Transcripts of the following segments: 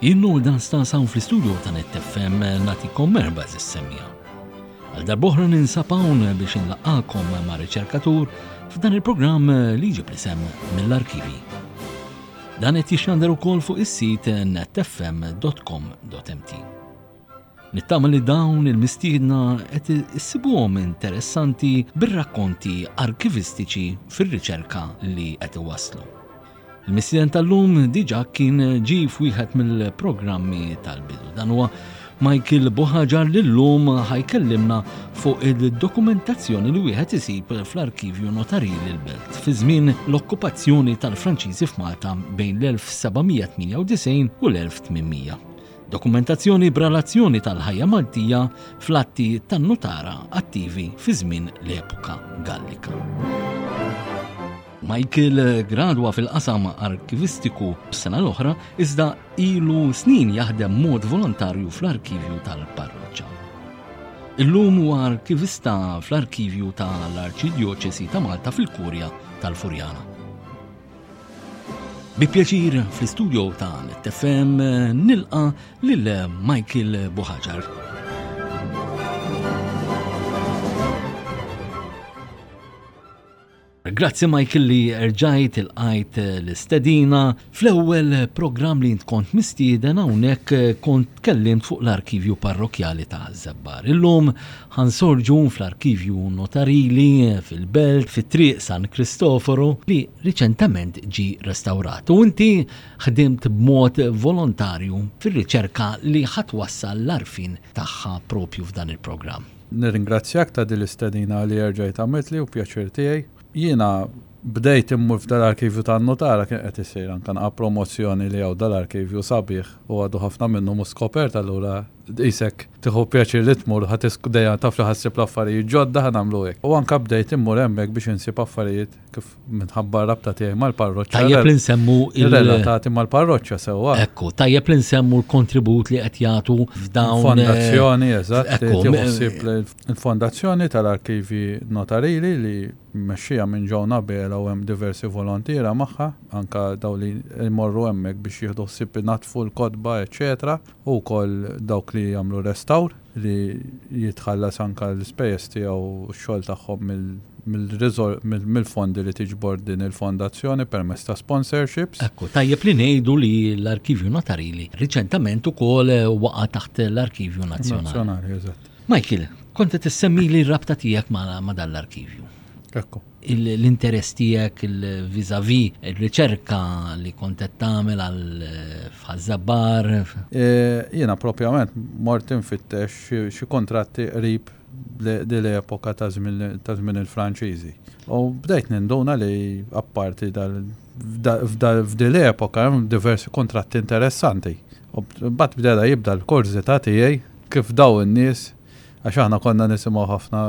Jien Loda Stas hawn fl-istudju ta' Net FM nagħtikom merħba żis-semja. Għal darbohra ninsab hawn biex inlaqakom ma' riċerkatur f'dan il-programm li jġib l-isem mill-arkivi. Dan qed jixxandar ukoll fuq is-sit netfm.com.mt. Nittama li dawn il-mistiedna qed issibuhom interessanti bir-rakkonti arkivistiċi fir-riċerka li qed iwasslu. Il-mistieden tal-lum diġà kien ġi f'wieħed mill-programmi tal-bidu. Dan huwa Michael Buħaġar li l-lum ħajkellimna fuq il-dokumentazzjoni li wieħed isib fl-arkivju notarji l-belt fi żmien l-okkupazzjoni tal-Franċiżi f'Malta bejn l-1798 u l-1800. Dokumentazzjoni b'relazzjoni tal-ħajja Maltija fl-atti tan-nutara attivi fi żmien l-epoka Gallika. Michael eh, gradwa fil-qasam arkivistiku b'sena l-oħra iżda ilu snin jaħdem mod volontarju fl-arkivju tal-parroċċa. Illum huwa arkivista fl-arkivju tal-Arċidjoċesi ta' Malta fil-Kurja tal-Furjana. Bi pjaċir fl-istudio ta' NetFM nilqa lil Michael Buħaġar. Grazzi Michael li erġajt il-qajt eh, l-istedina. Fl-ewwel eh, programm li kont mistieden hawnhekk eh, kont tkellimt fuq l-arkivju parrokjali ta' Zebbar. Illum Ħa nsorġu fl-Arkivju Notarili fil-Belt fi Triq San Kristoforu li riċentement ġie restawrat u inti ħdimt b'mod volontarju fir-riċerka li ħa twassal l-għarfien tagħha propju f'dan il-programm. Nirringrazzjak ta' din l-istedina li erġajt għamiltli u pjaċir tiegħi. Jiena bdejt immur f'dal-Arkivju tan-Notara kien qed isir anke naqra promozzjoni li hawn dal-Arkivju sabiħ u għadu ħafna minnhu mhux skopert allura qisek Tieħu pjaċir li tmur, ħa tisq dejja, taf li ħa ssib l-affarijiet ġodda, ħa nagħmlu hekk. U anke bdejt immur hemmhekk biex insib affarijiet kif minħabba r-rabta tiegħi mal-parroċċa. Tajjeb li nsemmu il- Relatati mal-parroċċa sewwa. Ekku, tajjeb li nsemmu l-kontribut li qed jagħtu f'dawn. eh, Fondazzjoni, eżatt, li ekku, tieħu me- ħsieb li- il-fondazzjoni tal-arkivi notarili li mmexxija minn Joan Abela u hemm diversi volontiera magħha, anka daw li jmorru hemmhekk biex jieħdu ħsieb inatfu l-kotba, eċetera. u wkoll dawk li jagħmlu restawr li jitħallas anke l-ispejjeż tiegħu x-xogħol tagħhom mill-fondi li tiġbor din il-fondazzjoni permezz ta' sponsorships. Ekku, tajjeb li ngħidu li l-Arkivju Notarili riċentament ukoll waqa' taħt l-Arkivju Nazzjonali. Nazzjonali, eżatt. Michael, kont qed issemmili r-rabta tiegħek ma' dan l-arkivju. Ekku. l-interess tiegħek vis-à-vis ir-riċerka li kont qed tagħmel għal f'Ħaż-Żabbar. Jiena proprjament mort infittex xi kuntratti qrib din l-epoka ta' żmien il-Franċiżi. U bdejt ninduna li apparti f'din l-epoka hemm diversi kuntratti interessanti. U mbagħad bdeda jibda l-kurżità tiegħi kif dawn in-nies Għax aħna konna nisimgħu ħafna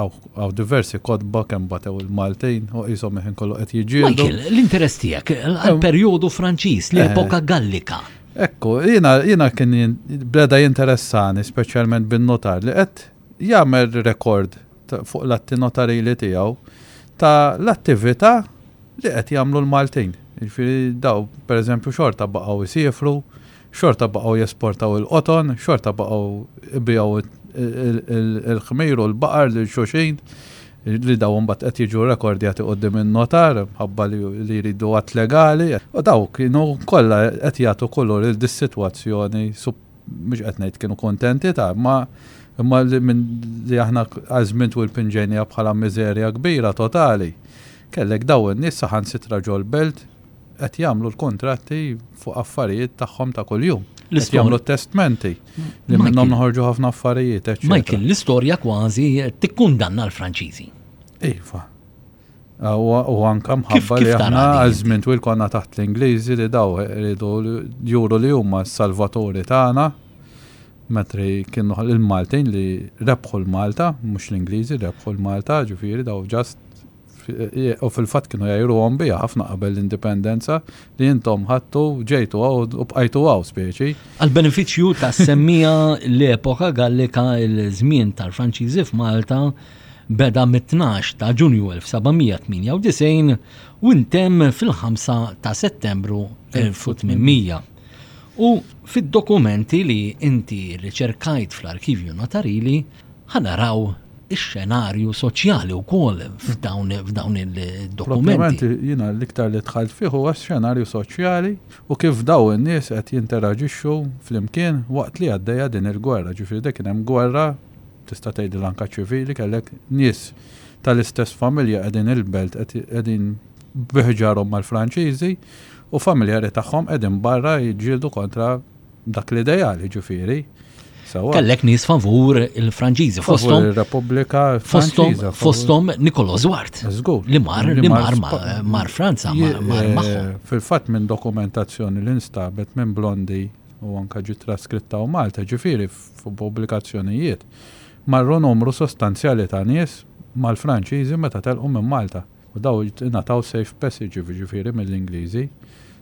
għaw diversi kotba kemm batew il-Maltin u qishom il-ħin kollu qed jiġġieldu. Michael, l-interess tiegħek għall-perjodu Franċiż, l-epoka Gallika. Ekku, jiena jiena kien jin- beda jinteressani speċjalment bin-notar li qed jagħmel rekord ta- fuq l-atti notarili tiegħu ta' l-attività li qed jagħmlu l-Maltin. Jiġifieri daw pereżempju xorta baqgħu jsiefru, xorta baqgħu jesportaw il-qoton, xorta baqgħu ibijaw il-ħmir u l-baqar lil xuxin li daw mbagħad qed jiġu rekordjati qudiem in-notar ħabba li jridu għat legali. U daw kienu kollha qed jagħtu kulur il dis-sitwazzjoni mhux qed ngħid kienu kontenti ta' ma imma li minn li aħna għażmin twil pinġenja bħala miżerja kbira totali. Kellek daw in-nies saħansitra ġol-belt qed jagħmlu l-kontratti fuq affarijiet tagħhom ta' kuljum. Qed jagħmlu testmenti li minnhom noħorġu ħafna affarijiet. Michael, l-istorja kważi tikkundanna l-Franċiżi. Iva. U anka mħabba li aħna għazmin twil konna taħt l-Ingliżi li daw rridu juru li huma s-salvaturi tagħna metri kienu il-Maltin li rebħu l-Malta, mhux l-Ingliżi rebħu l-Malta, ġifieri daw ġast u fil-fatt kienu jgħiruhom biha ħafna qabel l-Indipendenza, li intom ħadtu ġejtu hawn u bqajtu hawn speċi. Għal-benefiċċju ta' semmija l-epoka Gallika il-żmien tal-Franċiżi f'Malta beda mit-12 ta' Ġunju 1798 u ntemm fil-5 ta' Settembru 1800. U fid-dokumenti li inti riċerkajt fl-arkivju notarili, Ħa naraw ix-xenarju soċjali wkoll f'dawn f'dawn il-dokumenti. Ovvjament jiena l-iktar li dħalt fih huwa x-xenarju soċjali u kif daw in-nies qed jinteraġixxu flimkien waqt li għaddejja din il-gwerra. Ġifieri de kien hemm gwerra, tista' tgħidilha anke ċivili, kellek nies tal-istess familja qegħdin il-belt qed qegħdin biħġarhom mal-Franċiżi u familjari tagħhom qegħdin barra jiġġieldu kontra Dak l-ideal, jiġifieri. Kellek nies favur il-Franċiżi fosthom. Il-Repubblika Franċiża. Fosthom Nikolo Zwart. Li mar li mar mar Franza mar eh, magħhom. Fil-fatt minn dokumentazzjoni li nstabet minn Blondi u anka ġi traskritta u Malta ġifieri f'pubblikazzjonijiet marru numru sostanzjali ta' nies mal-Franċiżi meta telqu minn Malta. U dawn ingħataw safe passage jiġifieri mill-Ingliżi.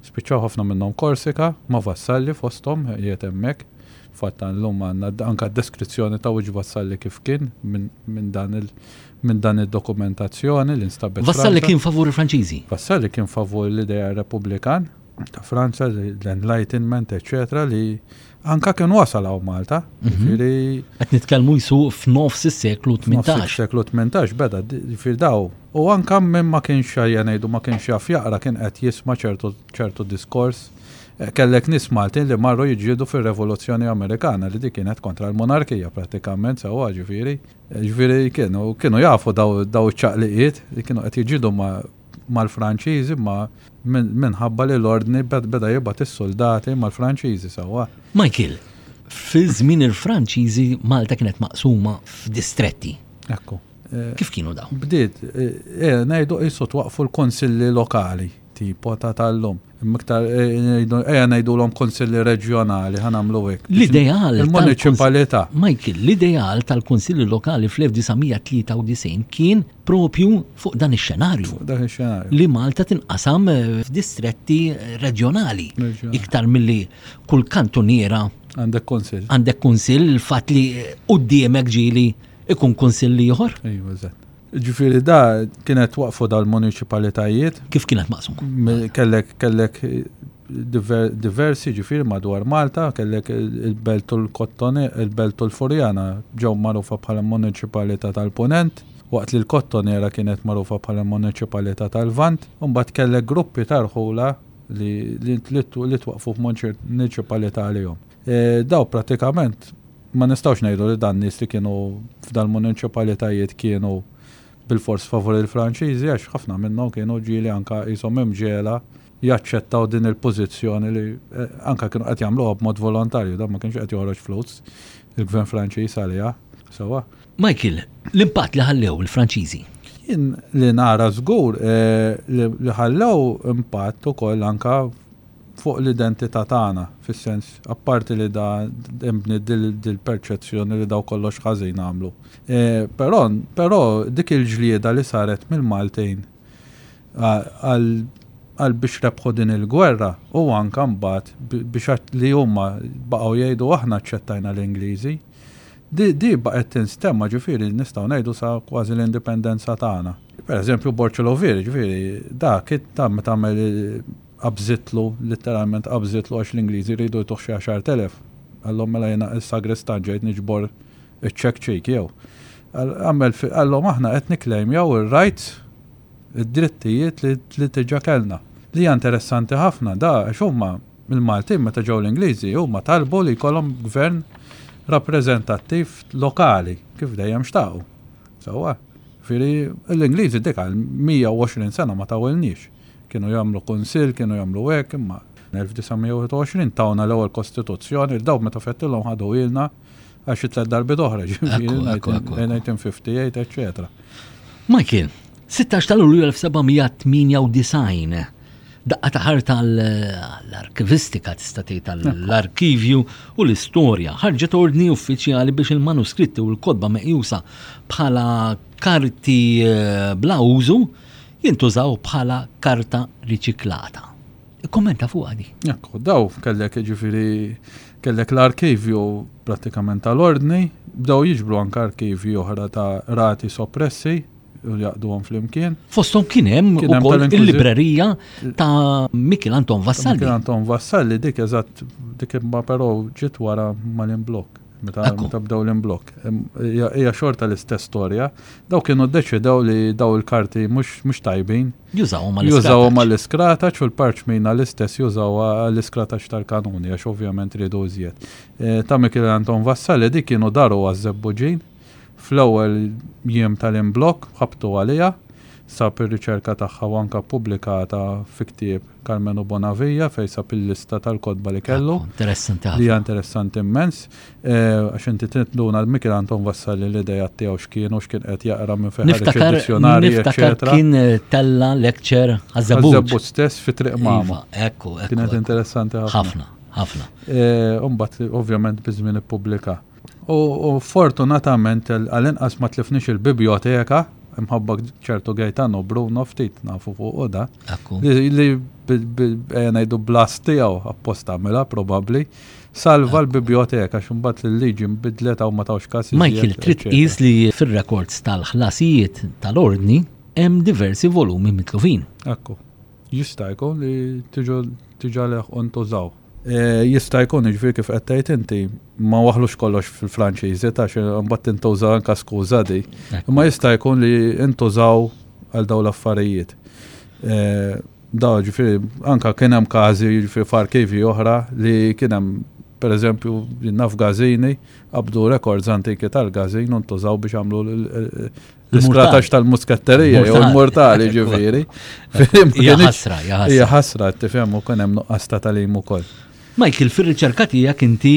Spiċċaw ħafna minnhom Korsika, ma' vassalli fosthom, qiegħed hemmhekk. Infatti illum għandna anke d-deskrizzjoni ta' wiċċ vassalli kif kien minn dan il minn dan id-dokumentazzjoni li nstabet f'Franza. Vassalli kien favur il-Franċiżi. Vassalli kien favur l-idea repubblikan ta' Franza, l-Enlightenment, eċċetera li Anka kien wasal għaw Malta. Mhm. Qed nitkellmu jisu f'nofs is-seklu 18. Seklu 18 beda ġifieri daw. U anka minn ma kienx xajja ngħidu ma kienx jaf jaqra kien qed jisma' ċertu diskors. Eh, kellek nis Maltin li marru jiġġieldu fir-Revoluzzjoni Amerikana li dik kienet kontra l-monarkija pratikament sewwa ġifieri. Eh, ġifieri kienu kienu jafu daw iċ-ċaqliqiet li kienu qed jiġġieldu mal-Franċiżi ma' minħabba li l-Ordni beda jibgħat is-suldati mal-Franċiżi sewwa. Michael, Fi żmien il-Franċiżi Malta kienet maqsuma f'distretti. Ekku. Kif kienu dawn? Bdiet, eh, ngħidu qisu twaqfu l-konsilli lokali tipo ta' tal-lum. Miktar, eh, eja najdu l-om konsilli reġjonali, għamlu għek. L-ideal. Il-municipalita. Michael, l-ideal tal-konsilli lokali fl-1993 kien propju fuq dan ix-xenarju. Dan ix-xenarju. Li Malta tinqasam eh, f'distretti eh, reġjonali. Iktar milli kull kantuniera. Għandek konsil. Għandek konsil, il-fat li eh, qudiemek ġili ikun konsil liħor. Ejwa, eżatt. Ġifiri da kienet waqfu dal-municipalitajiet. Kif kienet maqsum? Kellek, kellek diversi ġifir madwar Malta, kellek il-Belt u l-Kottone, il-Belt u l-Furjana ġew magħrufa bħala municipalità tal-Punent, waqt li l-Kottonera kienet magħrufa bħala municipalità tal-Lvant, u mbagħad kellek gruppi ta' rħula li li twaqqfu f'municipalità għalihom. Daw pratikament ma nistgħux ngħidu li dan nies li kienu f'dal-municipalitajiet kienu bil-fors favur il-Franċiżi għax ħafna minnhom kienu ġieli anke qishom imġegħla jaċċettaw din il-pożizzjoni li eh, anke kienu qed jagħmluha b'mod volontarju, dan ma kienx qed joħroġ flus il-Gvern Franċiż għaliha. Sawa. Michael, l-impatt li ħallew il-Franċiżi? Jien li nara żgur eh, li ħallew impatt ukoll anka fuq l-identità tagħna, fis-sens apparti li da imbni dil-perċezzjoni li daw kollox ħażin għamlu. E, però, però dik il-ġlieda li saret mill-Maltejn għal biex rebħu din il-gwerra u anka mbagħad biex li huma baqgħu jgħidu aħna ċċettajna l-Ingliżi. Di baqgħet tinstemma ġifieri nistgħu ngħidu sa kważi l-indipendenza tagħna. Per eżempju Borċelovir, ġifieri dak tam tagħmel qabżitlu, literalment qabżitlu għax l-Ingliżi jridu jtuħ xi għaxar telef. Allom mela jiena s-sagristan ġejt niġbor iċ-ċekċik jew. Qallhom aħna qed niklejmjaw ir-rights, id-drittijiet li diġà kellna. Li hija interessanti ħafna da għax huma, il-Maltin meta ġew l-Ingliżi, huma talbu li jkollhom gvern rappreżentattiv lokali, kif dejjem xtaqu. Sewwa? Ġifieri l-Ingliżi dik għal 120 sena ma tawilniex. Kienu jagħmlu kunsill, kienu jagħmlu hekk, imma 1921 tawna l-ewwel kostituzzjoni, dawn meta fettilhom ħaduhielna. għax it-tlet darbit oħra, ġifieri 1958, eċċetera. Ma kien, 16 ta' Lulju 1798 daqqa ta' ħarta l-arkivistika tista' tgħid tal-arkivju u l-istorja ħarġet ordni uffiċjali biex il-manuskritti u l-kodba meqjusa bħala karti eh, bla użu jintużaw bħala karta riċiklata. Kommenta fuq għadi. Jakku, daw kellek ġifiri Kellek l-arkivju prattikament tal-Ordni, bdew jiġbru anke arkivji oħra ta' qrati soppressi u jgħaqqduhom flimkien. Fosthom kien hemm ukoll il-librerija ta' Mikiel Anton Vassalli. Mikiel Anton Vassalli dik eżatt dik imma però ġiet wara mal-imblokk meta bdew l-imblokk. Hija xorta l-istess storja. Daw kienu ddeċidew li daw il-karti mhux tajbin Jużawhom għall-iskrataċ. Jużawhom għall-iskrataċ u l-parċmina l-istess jużawha għall-iskrataċ tal-kanuni għax ovvjament riedu iżjed. Eh, ta' Michele Anton Vassale dik kienu daru għaż-żebbuġin fl-ewwel jiem tal-imblok ħabtu għaliha sab ir-riċerka tagħha u anka pubblikata fi ktieb Carmenu Bonavija fejn sab il-lista tal-kotba li kellu. Interessanti. Li interessanti immens. Għax inti trid tduna l-mikil għandhom wassal l-idejat tiegħu x'kienu x'kien qed jaqra minn fejn ħareġ id-dizzjonarji eċetera. Kien eh, tella lecture għaż-żabbut. Żabbut stess fi triq iva, mama. Ekku, ekku. Kienet interessanti ħafna. Ħafna, ħafna. Eh, umbat, ovvjament, biżmien ippubblika. U fortunatament, għal-inqas ma tlifnix il-biblioteka, imħabba ċertu Gaetano Bruno ftit nafu fuq u da. Li bejna jdu blas tijaw apposta mela, probabli. Salva l-biblioteka għax imbagħad il-liġi nbidlet hawn ma tawx każ. Michael trid tqis li fir-rekords tal-ħlasijiet tal-ordni hemm diversi volumi mitlufin. Ekku. Jista' jkun li tiġa leħ u ntużaw. E, jista' jkun iġifieri kif qed tgħid inti ma waħlux kollox fil-Franċiżi ta' xi mbagħad tintuża anke skuża di. Imma jista' jkun li intużaw għal dawn l-affarijiet. E, Da, ġifiri, anka kien hemm każi ġifiri f'arkivi oħra li kien hemm per eżempju naf gazini qabdu rekords antiki tal-gazin untużaw biex għamlu l-iskratax tal-muskatterija jew l-mortali ġifiri. Jaħasra, jaħasra. Jaħasra, tifhem u kien hemm nuqqas ta' talim ukoll. Michael, fir-riċerka tiegħek inti,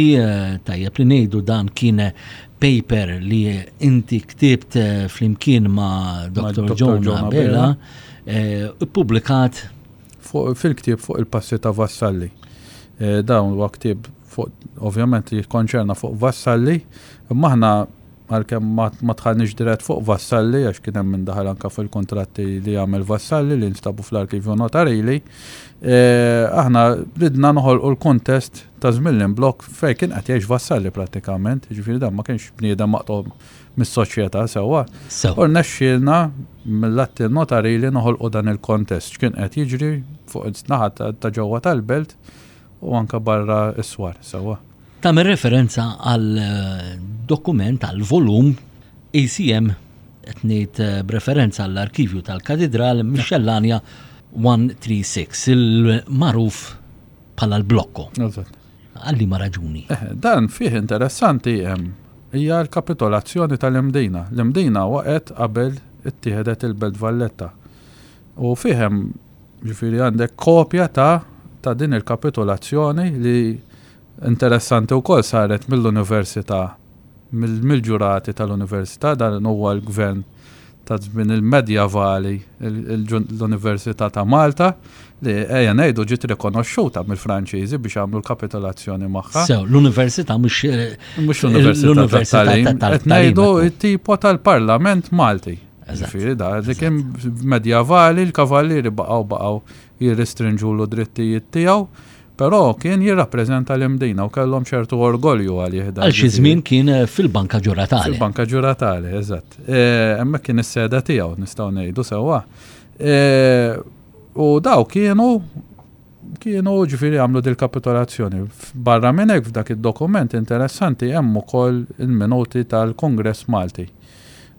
tajjeb li ngħidu dan kien paper li inti ktibt flimkien ma' Dr. John Abela, ippubblikat fil-ktieb fuq il-passi ta' Vassalli. Dawn huwa ktieb fuq ovvjament li jikkonċerna fuq Vassalli, imma aħna għalkemm ma dħalniex dirett fuq Vassalli għax kien hemm min daħal anke fil-kuntratti li għamel Vassalli li nstabu fl-arkivju notarili, aħna ridna noħolqu l-kuntest ta' Żmillin Blok fejn kien qed jgħix Vassalli prattikament, jiġifieri dan ma kienx bniedem maqtugħ mis-soċjetà sewwa. U rnexxielna mill-atti notarili noħolqu dan il-kuntest x'kien qed jiġri fuq in-naħa ta' ġewwa tal-belt u anke barra s-swar sewwa. Tagħmel referenza għal dokument għal volum ACM qed ngħid b'referenza għall-arkivju tal-Katidral Mixxellanja 136, il-magħruf bħala l-blokko. Għalli ma raġuni. Eh, dan fih interessanti hemm hija l-kapitolazzjoni tal-imdina. L-imdina waqgħet qabel ittieħdet il-Belt Valletta. U fihem Ġifiri għandek kopja ta' ta' din il-kapitulazzjoni li interessanti u kol saret mill-Università, mill-ġurati tal-Università, dan huwa l-gvern ta' żmien il-Medjavali, l-Università ta' Malta, li ejja ngħidu ġiet rikonoxxuta mill-Franċiżi biex għamlu l-kapitolazzjoni magħha. Sew, l-Università mhux eh, mhux l-Università tal-Talim. Qed ngħidu t-tipo tal-Parlament Malti. Ġifiri da, li kien medjavali l-kavallieri baqgħu baqgħu jirristrinġulu drittijiet tiegħu, però kien jirrappreżenta l-imdina u kellhom ċertu orgolju għal jihda. Għal xi żmien kien eh, fil-Banka Ġuratali. Fil-Banka Ġuratali, eżatt. Eh, hemmhekk kien is-seda tiegħu nistgħu ngħidu sewwa. Eh, u daw kienu kienu ġifiri għamlu dil-kapitolazzjoni. Barra minnek f'dak id-dokument interessanti hemm ukoll il-minuti tal-Kongress Malti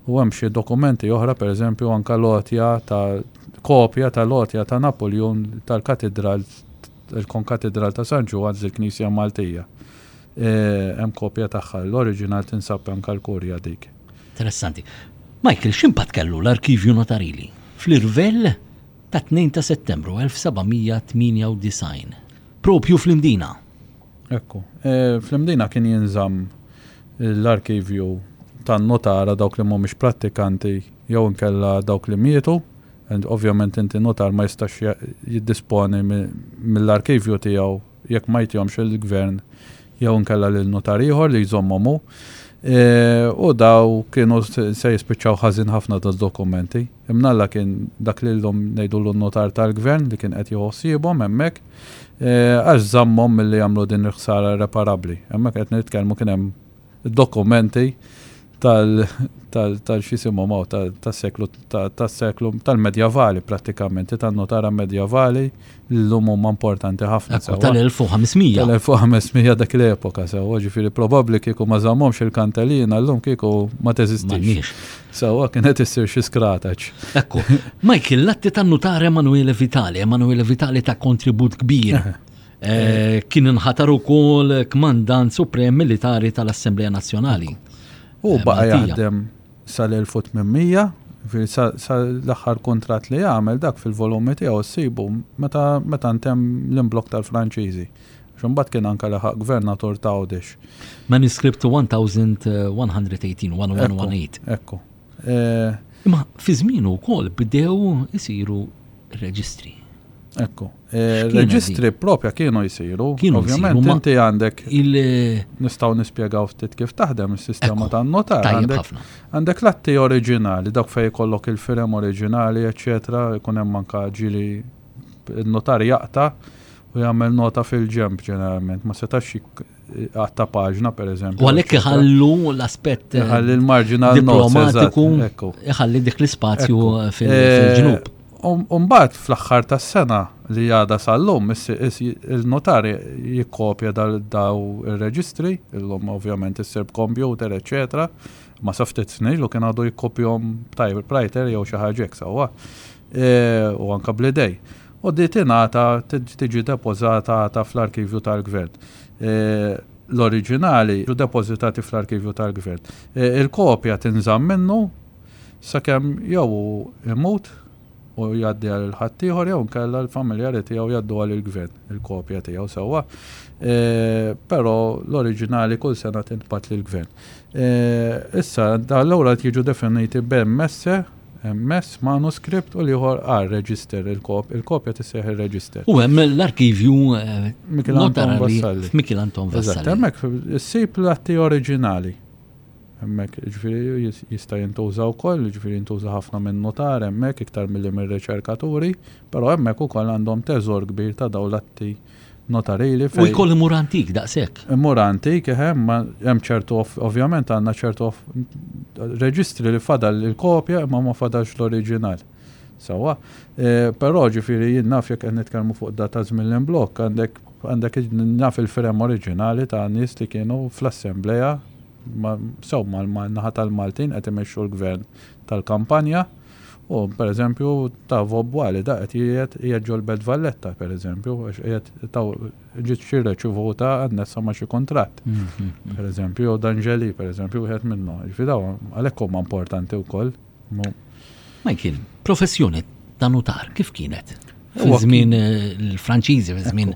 u hemm xi dokumenti oħra, pereżempju anke l-għotja ta' kopja tal-għotja ta' Napuljun tal-katidral il-konkatidral ta' San Ġwann il-Knisja Maltija. Hemm kopja tagħha, l-oriġinal tinsab anke l-kurja dik. Interessanti. Michael, x'impatt kellu l-arkivju notarili fl-irvell tat-2 ta' Settembru 1798, propju fl-Imdina? Ekku. Fl-Imdina kien jinżamm l-arkivju tan-notara dawk li mhumiex prattikanti jew inkella dawk li mietu, and ovvjament inti notar ma jistax jiddisponi mill-arkivju tiegħu jekk ma jtihomx lill-gvern jew inkella lil notar ieħor li jżommhom hu. U daw kienu se jispiċċaw ħażin ħafna dad-dokumenti. Imnalla kien dak li llum ngħidulu n-notar tal-gvern li kien qed jieħu ħsiebhom hemmhekk. għax żammhom milli jagħmlu din il-ħsara irreparabbli. Hemmhekk qed nitkellmu kien hemm dokumenti tal-xisimhom hawn tas-seklu tas-seklu tal-medjavali prattikament tan-notara medjavali llum huma importanti ħafna sew. Tal-1500. Tal-1500 dak l-epoka sew, ġifieri probabbli kieku ma żammhomx il-kantelina llum kieku ma teżistix. Sewwa kien qed issir xi skrataċ. Ekku. Michael, l-atti tan-Nutar Emanuele Vitali, Emanuele Vitali ta' kontribut kbir. Kien inħatar ukoll Kmandant Suprem Militari tal-Assemblea Nazzjonali. Hu baqa' jaħdem sal-1800, ġifieri sa l-aħħar kuntratt li għamel dak fil-volumi tiegħu ssibu meta ntemm l-imblokk tal-Franċiżi. għax imbagħad kien anke laħaq gvernatur ta' Għawdex. Manuscript 1118, 1118. Ekku. Imma fi żmienu wkoll bdew isiru reġistri. Ekku. Eh, reġistri propja kienu jisiru. Kienu Ovvjament inti għandek. Nistaw nispiegaw ftit kif taħdem is-sistema ta' notar. Għandek l-atti oriġinali, dak fej kollok il-firem oriġinali, eccetera, ikun hemm manka ġili il-notar jaqta' u jagħmel nota fil-ġemp ġeneralment, ma setax għatta paġna per eżempju. U għalek iħallu l-aspett eh, iħalli l-marġina diplomatiku, iħalli dik l-ispazju eh, fil-ġnub. Eh, Umbat um, fl-axħar tas sena li għada sal-lum, il-notar jikkopja daw il-reġistri, il-lum ovvjament il-serb kompjuter, eccetera, ma saftet snin lu kien għadu jikkopjom tajb prajter jew xi ħaġa sawa. u anke bl-idej, u di tingħata tiġi depożata għadha fl-arkivju tal-Gvern. L-oriġinali ġew depożitati fl-arkivju tal-Gvern. Il-kopja tinżamm minnu sakemm jew hu jmut u jgħaddiha lil ħaddieħor jew inkella l-familjari tiegħu jgħadduha lill-Gvern, il-kopja tiegħu sewwa, però l-oriġinali kull sena tintbagħat lill-Gvern. Issa, allura jiġu definiti b'hemm messe, mess manuskript u l-ieħor għal reġister il-kopja tissejħ ir-reġister. U hemm l-arkivju Mikil Anton Vassalli. Hemmhekk issib l-atti oriġinali. Hemmhekk ġifieri jista' jintuża wkoll, ġifieri jintuża ħafna minn notar hemmhekk iktar milli mir-riċerkaturi, però hemmhekk ukoll għandhom teżor kbir ta' dawn l-atti nota rejli. U jkolli mur antik daqshekk. Mur antik, hemm hemm ċertu ovvjament għandna ċertu reġistri li fadal il-kopja imma ma fadalx l-oriġinal. Sawa, e, però ġifieri jien naf jekk qed nitkellmu fuq data żmien l-imblok għandek għandek naf il-frem oriġinali ta' nies li kienu fl-assembleja sew mal-naħa tal-Maltin qed imexxu l-gvern tal-kampanja. U, per eżempju, ta' Vob Wali da qed jiegħed qiegħed ġol Belt Valletta, per eżempju, għax qiegħed ta' ġiet xi reċivuta annessa ma' xi kuntratt. Per eżempju, jew Dan Ġeli, per eżempju, wieħed minnu. Ġifieri daw għalhekk huma importanti wkoll. Michael, professjoni ta' nutar kif kienet? Fiż-żmien il-Franċiżi, fiż-żmien.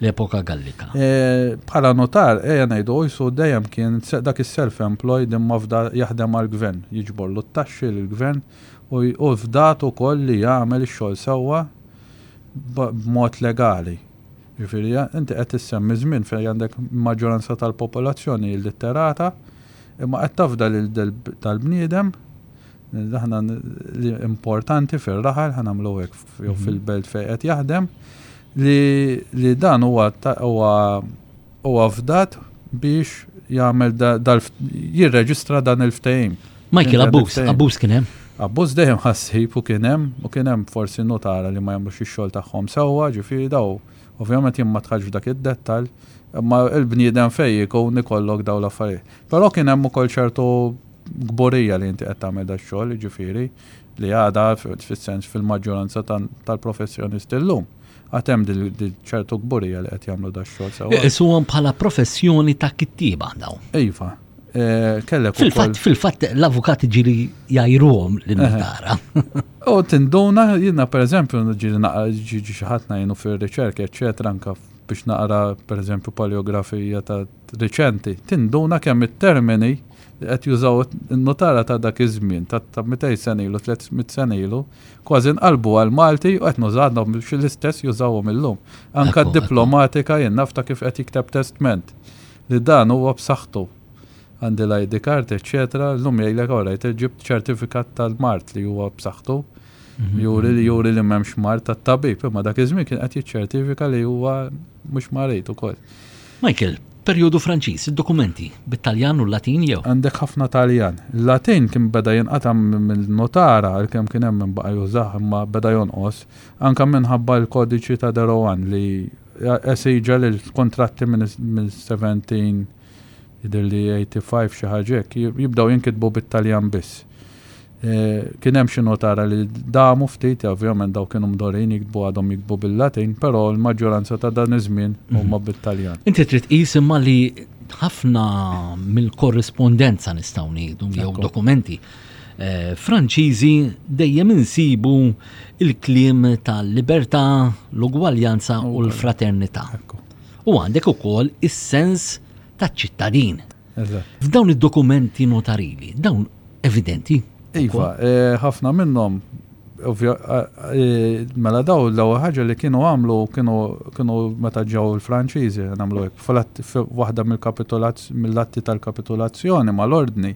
l-epoka Gallika. E, bħala notar, eja ngħidu ojsu dejjem kien dak is-self-employed imma fda jaħdem għall-gvern, jiġborlu t-taxxi lill-gvern u fdat ukoll li jagħmel ix-xogħol sewwa b'mod legali. Ġifieri, inti qed issemmi żmien fejn għandek maġġoranza tal-popolazzjoni illitterata, imma qed tafda lil tal-bniedem aħna importanti fir-raħal ħanamlu hekk jew mhm. fil-belt fejn qed jaħdem li, li dan huwa huwa fdat biex jagħmel jirreġistra dan il-ftehim. Michael, abbuż, abbuż kien hemm. Abbuż dejjem ħassib u kien hemm u kien hemm forsi notara li ma jagħmlux ix-xogħol tagħhom sewwa, ġifieri daw ovvjament jien ma tħallx f'dak id-dettall, imma l-bniedem fej jkun ikollok daw l-affarijiet. Però kien hemm ukoll ċertu gborija li inti qed tagħmel da xogħol, ġifieri. li għadha, fis-sens fil-maġġoranza tal-professjonisti llum, għad hemm ċertu kburija li qed jagħmlu da xogħol sewa. Isuhom bħala professjoni ta' kittieba daw. Iva. Eh, kellek fil-fatt fil-fatt l-avukati ġili jajruhom li nara. U tinduna jiena pereżempju ġili naqra ġiġi xi ħadd ngħinu fir-riċerka, eċċetera, anke biex naqra pereżempju paleografija ta' riċenti tinduna kemm it-termini li qed jużaw in-nutara ta' dak iż-żmien, ta' 200 sena ilu, 300 sena ilu, kważi nqalbu għall-Malti u qed nużawhom biex l-istess jużawhom illum. Anke d-diplomatika jien naf ta' kif qed jikteb testment, li dan huwa b'saħħtu. Għandi l-ID card, eċċetera, llum jgħidlek all right, ġibt ċertifikat tal-mard li huwa b'saħħtu, juri li juri li m'hemmx mard tat-tabib, imma dak iż-żmien kien qed jiċċertifika li huwa mhux marid ukoll. Michael, Perjodu Franċiż, id-dokumenti, bit-Taljan u l-Latin jew. Għandek ħafna Taljan. Il-Latin kien beda jinqata' mill-notara għalkemm kien hemm min baqa' jużah imma beda jonqos, anke minħabba l-Kodiċi ta' de Rohan li esiġa li l-kuntratti minn 17, jidhirli 85, xi ħaġa hekk, jibdew jinkitbu bit-Taljan biss. Kien hemm xi notara li damu ftit, ovvjament daw kienu mdorin jiktbu għadhom jiktbu bil-Latin, però l-maġġoranza ta' dan iż-żmien mhm. huma bit-Taljan. Inti trid qis imma li ħafna mill-korrispondenza nistgħu ngħidu jew dokumenti eh, Franċiżi dejjem insibu il-kliem tal-libertà, l-ugwaljanza u l-fraternità. U għandek ukoll is-sens taċ-ċittadin. F'dawn id-dokumenti notarili, dawn evidenti. Iva, eh, ħafna minnhom eh, eh, mela daw l-ewwel ħaġa li kienu għamlu kienu meta ġew il-Franċiżi nagħmlu hekk. Waħda mill-atti tal-kapitulazzjoni mal-ordni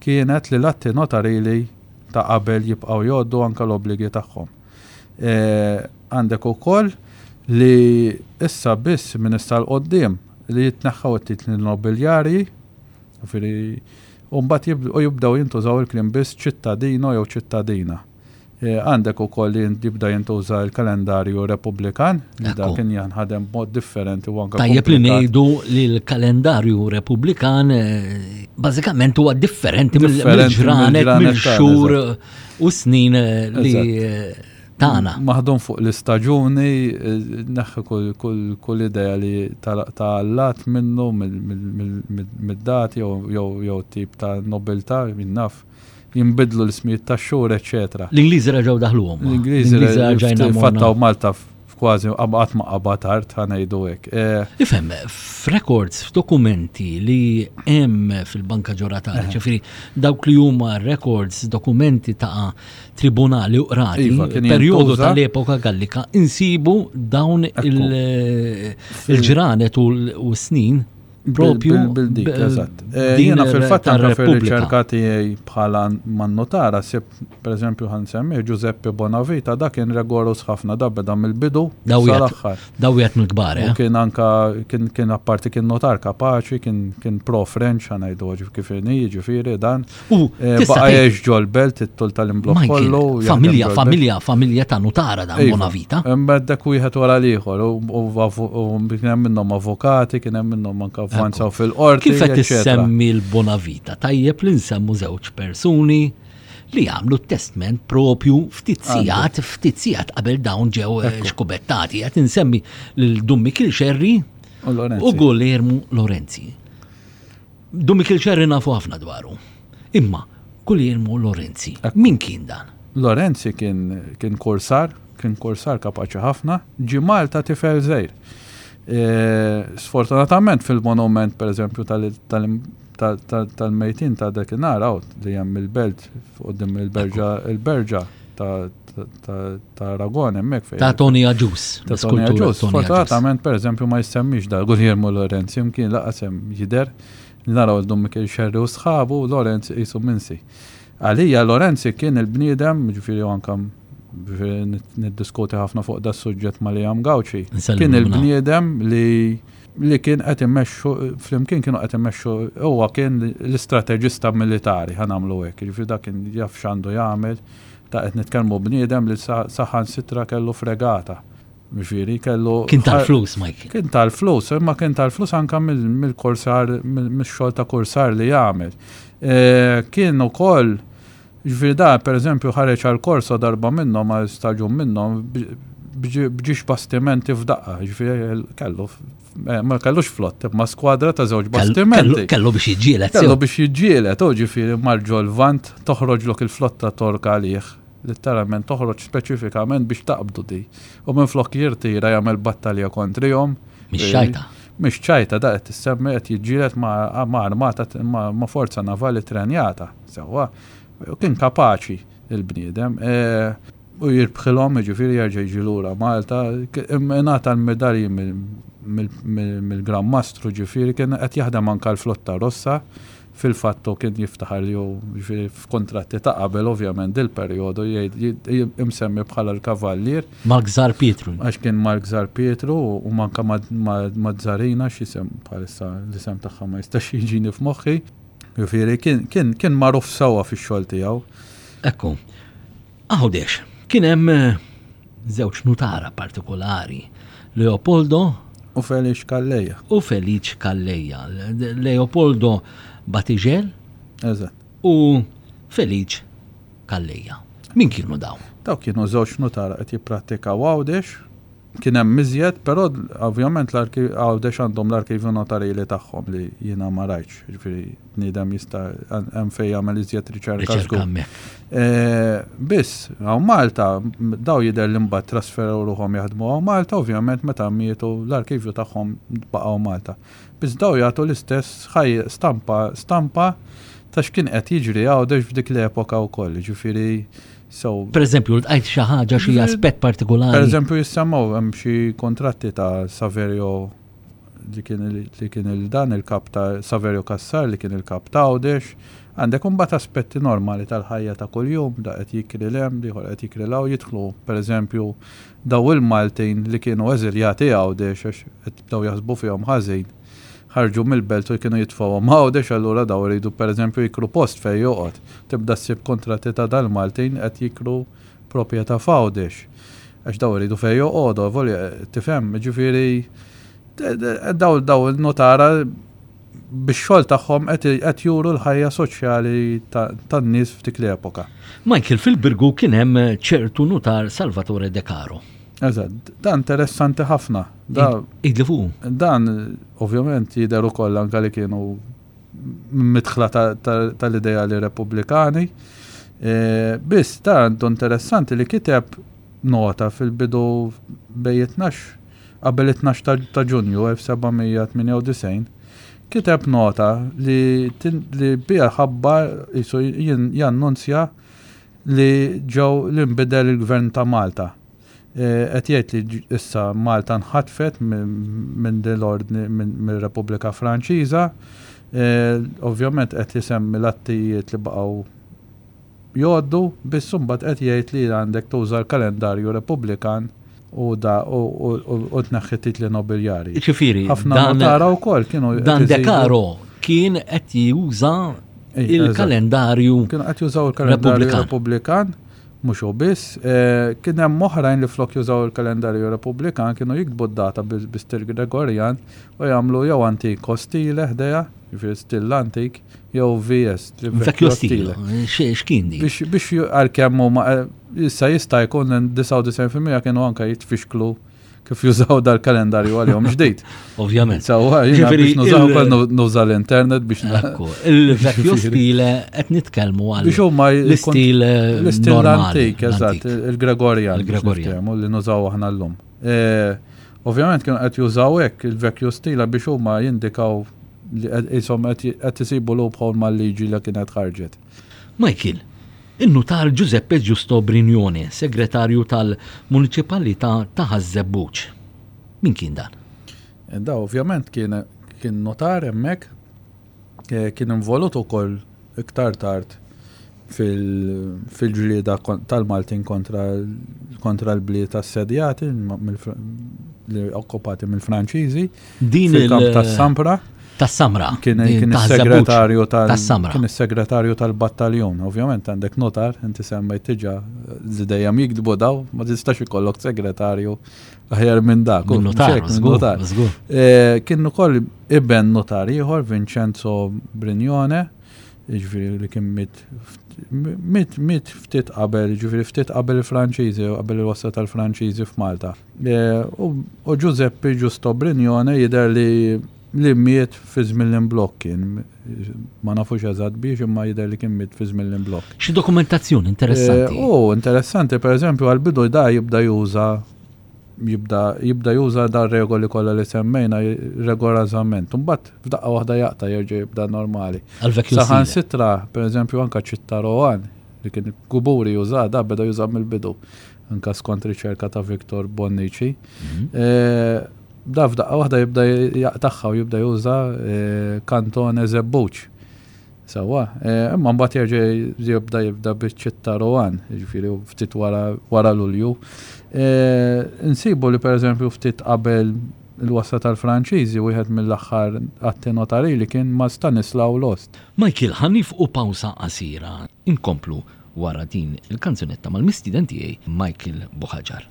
kienet li l-atti notarili ta' qabel jibqgħu jgħoddu anke l-obbligi tagħhom. Għandek ukoll li issa biss minn issa l-qoddim li jitneħħaw it-titli nobiljarji, ġifieri, u mbagħad jibdew jibdew jintużaw il-kliem biss ċittadino jew ċittadina. Għandek ukoll li jibda jintuża l-kalendarju Repubblikan, li dak kien jinħadem b'mod differenti u anke. Tajjeb li ngħidu li l-kalendarju Repubblikan bażikament huwa differenti mill-ġranet mill-xhur u snin li tagħna. Maħdum fuq l-istaġuni, neħħi kull idea li ta' allat minnu mid-dati jew tip ta' nobiltà, min naf, jinbidlu l-ismijiet tax-xhur, eċċetera. L-Ingliżi reġgħu daħluhom. L-Ingliżi reġgħu fattaw Malta Kważi qatt ma qabad art ħa ngħidu hekk. Eh, Ifhem, f'rekords, f'dokumenti li hemm fil-Banka Ġoratana, eh. ġifieri dawk li huma rekords, dokumenti ta' tribunali u qrati, iva, perjodu tal-epoka gallika, insibu dawn il-ġranet u s-snin Propju bil-dik, eżatt. Eh, Jiena fil-fatt anke fir-riċerka tiegħi bħala man-notara sib pereżempju ħan semmi Giuseppe Bonavita da kien regorus ħafna da beda mill-bidu sal-aħħar. Da wieħed mill-kbar, eh? Kien anka kien kien apparti kien notar kapaċi, kien kien pro French ħanajdu kif jiġifieri dan. U baqa jiex ġol belt it-tul tal-imblok kollu. Familja, familja, familja ta' nutara da' iva. Bonavita. Mbeddek u jħet wara liħor, u kien hemm minnhom avukati, kien hemm minnhom anka avvanza u fil-qorti. Kif qed issemmi l-Bonavita tajjeb li nsemmu żewġ persuni li għamlu testment propju ftit sigħat, ftit sigħat qabel dawn ġew eh, xkubettati. Qed insemmi lil Dummi Kilxerri u Gulermu Lorenzi. Dun Mikiel Cerri nafu ħafna dwaru. Imma Guglielmo Lorenzi, min kien dan? Lorenzi kien korsar, kien korsar kapaċi ħafna, ġi Malta tifel żejr. E, sfortunatament fil-monument pereżempju tal-mejtin ta' dakinhar hawn li hemm il-belt fuq il-berġa il-berġa ta' ta' Aragon emmek fejn. Ta' Tony Aġus. Ta' Tony Aġus. Fortunatament, per eżempju, ma jissemmix da' Guglielmo Lorenz, jimkien laqasem jider, naraw l-dum Mikel Xerri u sħabu, Lorenz jisu minsi. Għalija, Lorenz kien il-bniedem, ġifiri għankam niddiskuti ħafna fuq da' suġġett ma li għam għawċi. Kien il-bniedem li li kien qed immexxu flimkien kienu qed immexxu huwa kien l-istrateġista militari ħanamlu hekk, jiġifieri dak kien jaf x'għandu jagħmel Ta' qed nitkellmu bniedem li saħansitra kellu fregata. Ġifieri kellu. Kien tal-flus, Mike. Kien tal-flus, imma kien tal-flus anke mill-korsar, mix-xogħol ta' korsar li jagħmel. Eh, kien ukoll ġifieri da pereżempju ħareġ għal korso darba minnhom għal staġun minnhom bġiex bastimenti f'daqqa, ġifieri kellu Eh, ma kellux flott, ma skwadra ta' żewġ bastimenti. Kellu biex jġielet. Kellu biex jġielet, u ġifiri marġo l-vant toħroġ lok il-flotta torka għalih. Litteralment toħroġ speċifikament biex taqbdu di. U minn flok jirtira jagħmel battalja kontrihom. Mix ċajta. Mix ċajta da qed issemmi qed jiġġielet ma' armata ma' forza navali trenjata. Sewwa, kien kapaċi il-bniedem. Eh, u jirbħilhom, jiġifieri jerġa' jiġi lura Malta, ingħata l-medalji mill-Gran Mastru, ġifieri kien qed jaħdem anke l-Flotta Rossa, fil-fatt hu kien jiftaħar li hu ġifieri f'kuntratti ta' qabel ovvjament dil-perjodu jgħid imsemmi bħala l-kavallier. Mal-Gżar Pietru. Għax kien mal-Gżar Pietru u anke mad-Żarina x'isem bħalissa l-isem tagħha ma jistax jiġini f'moħħi. Ġifieri kien magħruf sewwa fix-xogħol tiegħu. Ekku. Għawdex, kien hemm żewġ nutara partikolari, Leopoldo U Felix Calleja. U Felix Calleja. Leopoldo Batixel. Eżatt. U Felix Calleja. Min kienu daw? Daw kienu żewġ nutara qed jipprattikaw Għawdex Kien hemm iżjed, però ovvjament l-arki, Għawdex għandhom l-arkivju notarili tagħhom li jiena ma rajtx, jiġifieri bniedem jista' hemm fejn jagħmel iżjed riċerka żgur. Biss, hawn Malta, daw jidher li mbagħad trasferew ruħhom jaħdmu hawn Malta, ovvjament meta mietu l-arkivju tagħhom baqgħu Malta. Biss daw jagħtu l-istess stampa stampa ta' x'kien qed jiġri Għawdex f'dik l-epoka wkoll, jiġifieri So, per eżempju, l-tqajt xi ħaġa xi aspett partikolari. Per eżempju, jissemmaw hemm xi kontratti ta' Saverio li kien il-dan il-kap ta' Saverio Kassar li kien il-kap ta' Għawdex. Għandek imbagħad aspetti normali tal-ħajja ta' kuljum, da qed jikri lem, liħor qed jikri law jidħlu, per eżempju, daw il-Maltin li kienu eżiljati Għawdex għax qed bdew jaħsbu fihom ħażin. ħarġu mill-belt u kienu jitfgħuhom Għawdex allura dawn iridu pereżempju jikru post fejn joqgħod. Tibda ssib kuntratti ta' dal-Maltin qed jikru propjeta' f'Għawdex għax dawn iridu fejn joqogħdu avolja tifhem jiġifieri dawn dawn in-notara bix-xogħol tagħhom qed qed juru l-ħajja soċjali tan-nies f'dik l-epoka. Michael fil-Birgu kien hemm ċertu nutar Salvatore De Caro. Eżatt, da interessanti ħafna. Idli fuq. Dan, ovvjament, jider u koll anka li kienu mitħla tal-ideali repubblikani. E, biss, ta' għandu interessanti li kiteb nota fil-bidu bej 12, qabel 12 ta' ġunju 1798, kiteb nota li, li bija ħabba jisu jannunzja li ġew li nbidel il-Gvern ta' Malta qed jgħid li issa Malta nħatfet minn din l-ordni mir-Repubblika Franċiża. Ovvjament qed isemmi l-attijiet li baqgħu jgħoddu, biss imbagħad qed jgħid li għandek tuża l-kalendarju Repubblikan u da u u u u tneħħi titli nobiljari. Ġifieri, Ħafna dan- notara wkoll kienu qed Dan iżidu- Dekaro kien qed juża Ej, il-kalendarju Kienu qed jużaw il-kalendarju Repubblikan. Repubblikan, mhux hu biss. eh, Kien hemm oħrajn li flok jużaw il-kalendarju Repubblikan kienu jiktbu d-data bi bi stil Gregorjan u jagħmlu jew antiko stile ħdejha Jiġifieri stil l-antik jew VS. Vecchio stile. X'kien di? Biex għalkemm huma eh, issa jista' jkun 99% kienu anke jitfixklu kif jużaw dal-kalendarju għalihom ġdid. Ovvjament. Sawa, jiġifieri nużaw ukoll nuża l-internet biex Il-vecchio stile qed nitkellmu għal. Biex huma l-istil eh, l-istil antik, eżatt, il-Gregorian. Il-Gregorian. Li nużaw aħna llum. Eh, Ovvjament kienu qed jużaw hekk il-vekju stila biex huma jindikaw li qishom qed isibu loophole mal-liġi li kienet ħarġet. Michael, innutar Giuseppe Giusto Brignone, segretarju tal-Muniċipalità ta' Ħaż-Żebbuġ. Min kien dan? Da ovvjament kien kien nutar hemmhekk. kien involut ukoll iktar tard fil-ġlieda tal-Maltin kontra l-bliet assedjati li okkupati mill-Franċiżi. Din il-kamp tas-Sampra. Tas-Samra. Kien is-segretarju tal-Samra. Kien is-segretarju tal-battaljon. Ovvjament għandek notar, inti semmejt tiġa li dejjem jikdbu daw, ma tistax ikollok segretarju Aħjar minn dak. Minn notar, notar. Eh, kien ukoll iben notar ieħor Vincenzo Brignone, ġifieri li kien mit mit mit ftit qabel, ġifieri ftit qabel il-Franċiżi, qabel il-wassa tal-Franċiżi f'Malta. Eh, u Giuseppe Giusto Brignone jidher li li miet fi żmien l-imblokk kien, ma nafux eżatt biex imma jidher li kien miet fi żmien l-imblokk. Xi dokumentazzjoni interessanti. Eh, u interessanti, per eżempju, għal-bidu da jibda juża jibda juża da regoli kollha li semmejna regorazament. Mbagħad f'daqqa waħda jaqta jerġa' jibda normali. Saħan sitra, per eżempju, anka ċitta Rowan, li kien kuburi juża da beda juża mill-bidu, anka skont riċerka ta' Viktor Bonnici. Mhm. Eh, bda f'daqqa waħda jibda jaqtagħha u jibda juża kantone eh, zebbuċ. Sawa, eh, imma mbagħad jerġa' jibda jibda biċ-ċitta rowan, jiġifieri ftit wara Lulju. Eh, insibu li pereżempju ftit qabel il-wassa tal-Franċiżi wieħed mill-aħħar atti notari li kien ma' Stanislaw Lost. Michael Hanif u pawsa qasira inkomplu wara din il-kanzunetta mal-mistiden tiegħi Michael Buħaġar.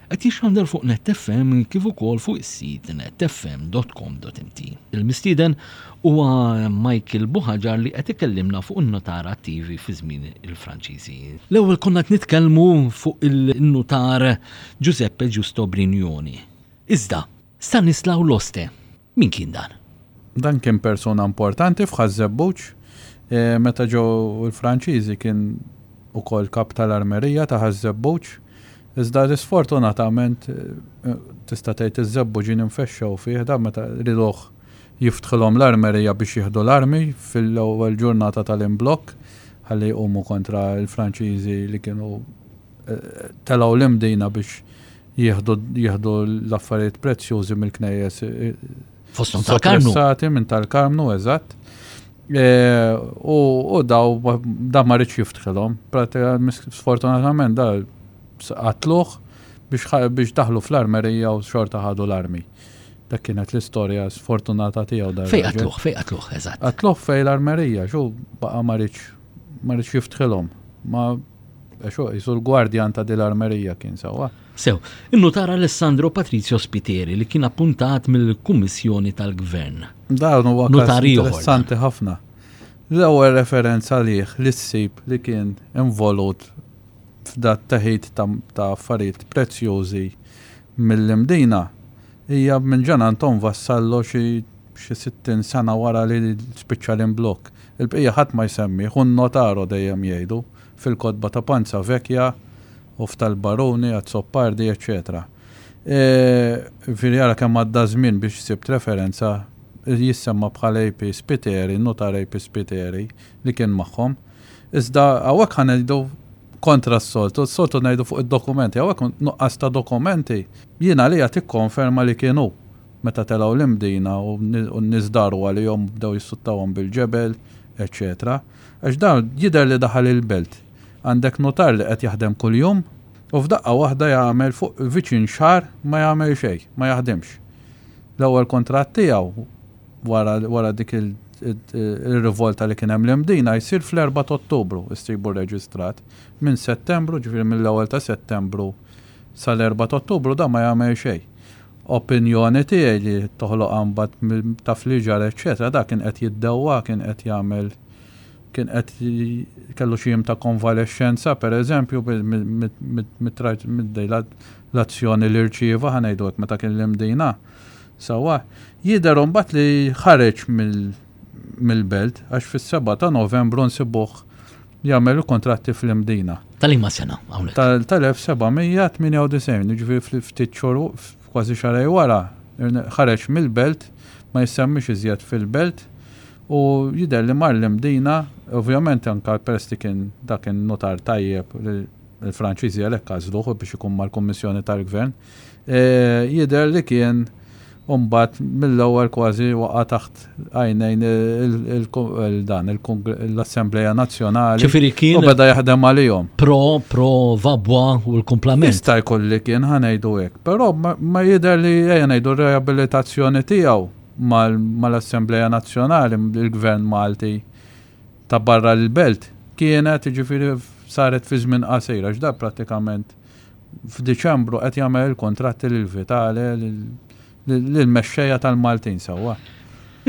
Qed jixxandar fuq NetFM kif ukoll fuq is-sit netfm.com.mt. Il-mistieden huwa Michael Buħaġar li qed ikellimna fuq in-nutar attivi fi żmien il-Franċiżi. L-ewwel konna qed nitkellmu fuq in-nutar Giuseppe Giusto Brignoni. Iżda, Stanislaw Loste, Min kien dan? Dan kien persuna importanti f'Ħaż-Żebbuġ. Meta ġew il-Franċiżi kien ukoll kap tal-armerija ta' Ħaż-Żebbuġ. Iżda sfortunatament tista' tgħid iż-Żebbuġin infexxew fih, dan meta rieduh jiftħilhom l-armerija biex jieħdu l-armi fil-ewwel ġurnata tal-imblokk ħalli jqumu kontra l-Franċiżi li kienu telgħu l-Imdina biex jieħdu l-affarijiet prezzjużi mill-knejjes. Fosthom tal-Karmnu. Minn tal-Karmnu, eżatt. Eh, u daw, da ma rridx jiftħilhom. Sfortunatament da għatluħ biex daħlu fl-armerija u xorta ħadu l-armi. Dak kienet l-istorja sfortunata tiegħu dar. Fej għatluħ, fej għatluħ, eżatt. Għatluħ fej l-armerija, xu baqa ma rridx ma rridx jiftħilhom. Ma għax jisu l-gwardjan ta' dil armerija kien sewwa. Sew, innutar Alessandro Patrizio Spiteri li kien appuntat mill-Kummissjoni tal-Gvern. Dan huwa notar interessanti ħafna. L-ewwel referenza għalih li ssib li kien involut f'dat teħid ta' affarijiet prezzjużi mill-imdina hija minn Ġan Anton Vassallo xi 60 sena wara li spiċċa l-imblokk. Il-bqija ħadd ma jsemmih u n-notaro dejjem jgħidu, fil-kotba ta' Panza Vecchia u f'tal-Baruni, Azzopardi, eċċetera. E, jiġifieri ara kemm għadda ż-żmien biex sibt referenza, jissemma bħal AP. Spiteri, Nutar AP. Spiteri, li kien magħhom. Iżda hawnhekk ħa ngħidu kontra s-soltu, s-soltu ngħidu fuq id-dokumenti, hawnhekk nuqqas ta' dokumenti, jien għalija tikkonferma li kien hu. meta telgħu l-Imdina u n-nies daru għalihom u bdew jissuttawhom bil-ġebel, eċċetera Għax dan jidher li daħal il-belt. Għandek nutar li qed jaħdem kuljum u f'daqqa waħda jagħmel fuq viċin xahar ma jagħmel xejn, ma jaħdimx. L-ewwel kuntratt tiegħu wara wara dik ir-rivolta li kien hemm l-Imdina jsir fl-Erba' t'Ottubru issibu rreġistrat. Minn Settembru, ġifieri mill-ewwel ta' Settembru sal-Erba' t'Ottubru dan ma jagħmel xejn. opinjoni tiegħi li toħloqha mbagħad minn taf li ġara eċċetera, dak kien qed jiddewwa, kien qed jagħmel kien qed kellu xi jiem ta' konvalexxenza pereżempju middejla l-azzjoni li rċieva ħa ngħidu hekk meta kien l-imdina. Sewwa, jidher mbagħad li ħareġ mill-belt għax fis-7 ta' Novembru nsibuh jagħmel il-kuntratti fl-Imdina. Tal-liema sena hawnhekk? Tal-1798, jiġifieri ftit xhur kważi xarej wara ħareġ mill-belt, ma jissemmix iżjed fil-belt u jidher li mar l-Imdina, ovvjament anke peress li kien dak in-nutar tajjeb li l-Franċiżi għalhekk għażluh biex ikun mal-Kummissjoni tal-Gvern. Jidher li kien u mbagħad mill-ewwel kważi waqa' taħt għajnejn dan l-Assembleja Nazzjonali. Ġifieri kien. U beda jaħdem għalihom. Pro, pro, vabwa u l-kumplament. Jista' jkun li kien ħanejdu hekk, però ma jidher li ejja ngħidu r-rehabilitazzjoni tiegħu mal-Assembleja Nazzjonali, il-Gvern Malti ta' barra l-belt, kienet ġifieri saret fi żmien qasira, x'da prattikament f'Diċembru qed jagħmel il-kuntratti lil Vitale lill-mexxejja tal-Maltin sewwa.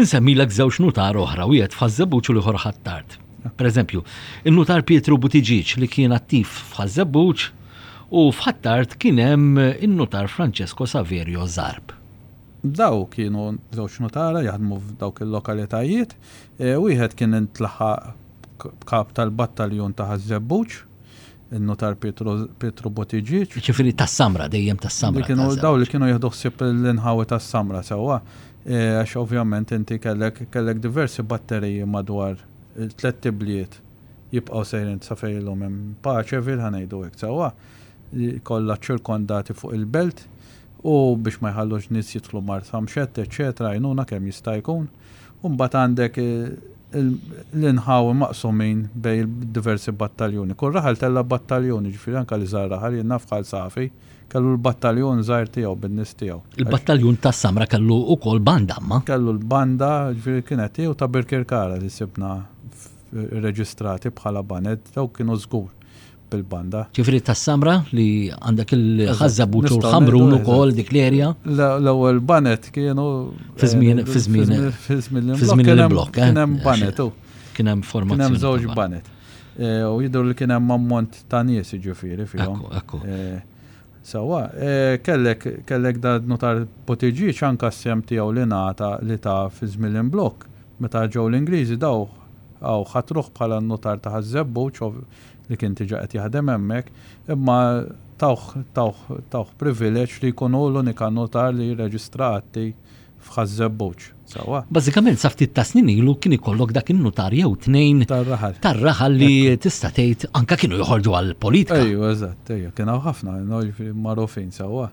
Insemmilek żewġ nutar oħra wieħed f'Ħaż-Żebbuġ u l-ieħor Ħ'Attard. Pereżempju, in-nutar Pietru Buttiġiġ li kien attiv f'Ħaż-Żebbuġ u f'Ħ'Attard kien hemm in-nutar Franċesko Saverio Zarb. Daw kienu żewġ nutara jaħdmu f'dawk il-lokalitajiet, wieħed kien intlaħaq b'kap tal-battaljun ta' Ħaż-Żebbuġ, in-Nutar Pietru Pietru Buttigieg. Jiġifieri tas-Samra, dejjem tas-Samra. Li kienu dawn li kienu jieħdu ħsieb l-inħawi tas-Samra sewwa, għax ovvjament inti kellek kellek diversi batteriji madwar it-tlett ibliet jibqgħu sejrin sa fejn illum hemm Paċeville ħa ngħidu hekk sewwa, kollha ċċirkondati fuq il-belt u biex ma jħallux nies jidħlu Marsamxett eċċetera għajnuna kemm jista' jkun. U mbagħad għandek l-inħawi maqsumin bejn diversi battaljuni. Kull raħal tella' battaljun, jiġifieri anke l-iżgħar raħal, jien naf Ħal Safi, kellu l-battaljun żgħir tiegħu bin-nies tiegħu. Il-battaljun tas-Samra kellu wkoll banda imma. Kellu l-banda, jiġifieri kienet hi u ta' Birkirkara li sibna rreġistrati bħala baned, dawk kienu żgur. bil-banda. Ġifieri tas-Samra li għandek il-Ħaż-Żabbut u l-Ħamrun ukoll dik l-erja. L-ewwel banet kienu fi żmien fi żmien fi żmien il-blokk. Kien hemm banet u kien hemm formazzjoni. Kien hemm żewġ banet. U jidhru li kien hemm ammont ta' nies ġifieri fihom. Ekku, ekku. Sawa, eh, kellek, kellek da notar potiġiċ anka s-sem tijaw li nata li ta' fi zmilin blok. Meta ġew l-Ingliżi daw għaw ħatruħ bħala notar ta' ħazzebu, li kien diġà qed jaħdem hemmhekk, imma tawh tawh tawh privileġġ li jkun hu l-unika nutar li jirreġistra atti f'Ħaż-Żebbuġ. Sewwa? Bażikament sa ftit ta' snin ilu kien ikollok dak in-nutar jew tnejn tar-raħal. Tar-raħal li tista' tgħid anke kienu joħorġu għall-politika. Ejju, eżatt, ejju, kien hawn ħafna, jiġifieri magħrufin sewwa.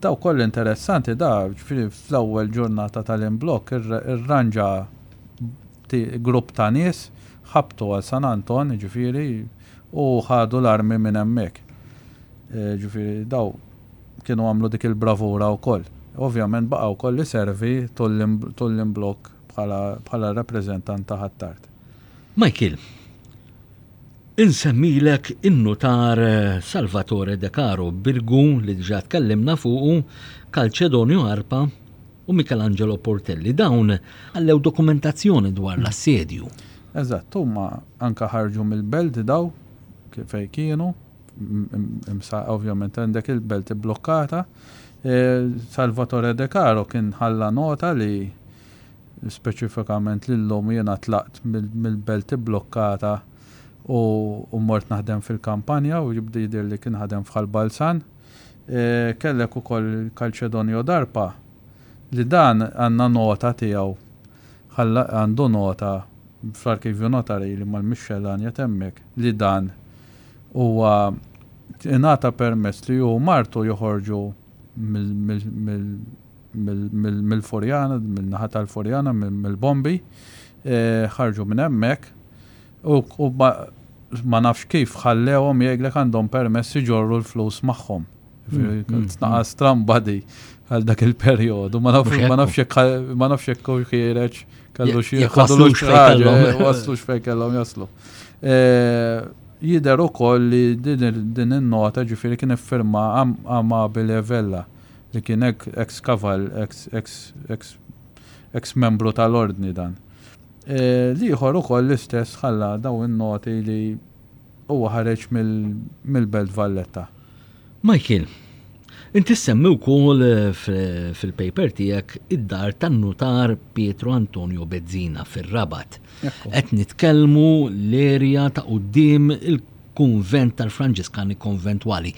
Daw kollha interessanti da ġifieri fl-ewwel ġurnata tal-imblokk irranġa grupp ta' nies ħabtu għal San Anton ġifieri u ħadu l-armi minn hemmhekk. Ġifieri daw kienu għamlu dik il-bravura wkoll. Ovvjament baqa' wkoll iservi tul l-imblokk bħala rappreżentant ta' Ħ'Attard. Michael, Insemmilek in-nutar Salvatore De Caro, Birgu li diġà tkellimna fuqu, Calcedonio Arpa u Michelangelo Portelli. Dawn ħallew dokumentazzjoni dwar l-assedju. Eżatt, huma anke ħarġu mill-belt daw fejn kienu, ovvjament għandek il-belt ibblokkata. Salvatore De Caro kien ħalla nota li Speċifikament l-illum jiena tlaqt mill-belt ibblokkata u mort naħdem fil-kampanja u jibda jidhirli kien ħadem f'Ħal Balzan. Kellek ukoll Calcedonio Darpa li dan għandna nota tiegħu ħalla għandu nota fl-Arkivju Notarili mal-Mixxelanja t'hemmhekk li dan huwa ingħata permess li hu u martu joħorġu mill mill-Furjana, min-naħa tal-Furjana, mill-Bombi, ħarġu minn hemmhekk u ma nafx kif ħallewhom jgħidlek għandhom permess iġorru l-flus magħhom. Tnaqas stramba di għal dak il-perjodu, ma nafx ma nafx jekk u ħiereġ kellu xi jħaslu x'fejn kellhom jaslu. Jider ukoll li din in-nota ġifieri kien iffirma Amabile Vella li kien eks kaval, eks, eks, eks, eks membru tal-Ordni dan. L-ieħor ukoll l-istess ħalla dawn in-noti li huwa ħareġ mill-Belt Valletta. Michael, inti ssemmi wkoll fil-paper tiegħek id-dar tan-Nutar Pietru Antonio Bezzina fir-Rabat. Qed nitkellmu l-erja ta' quddiem il-kunvent tal-Franġiskani Konventwali.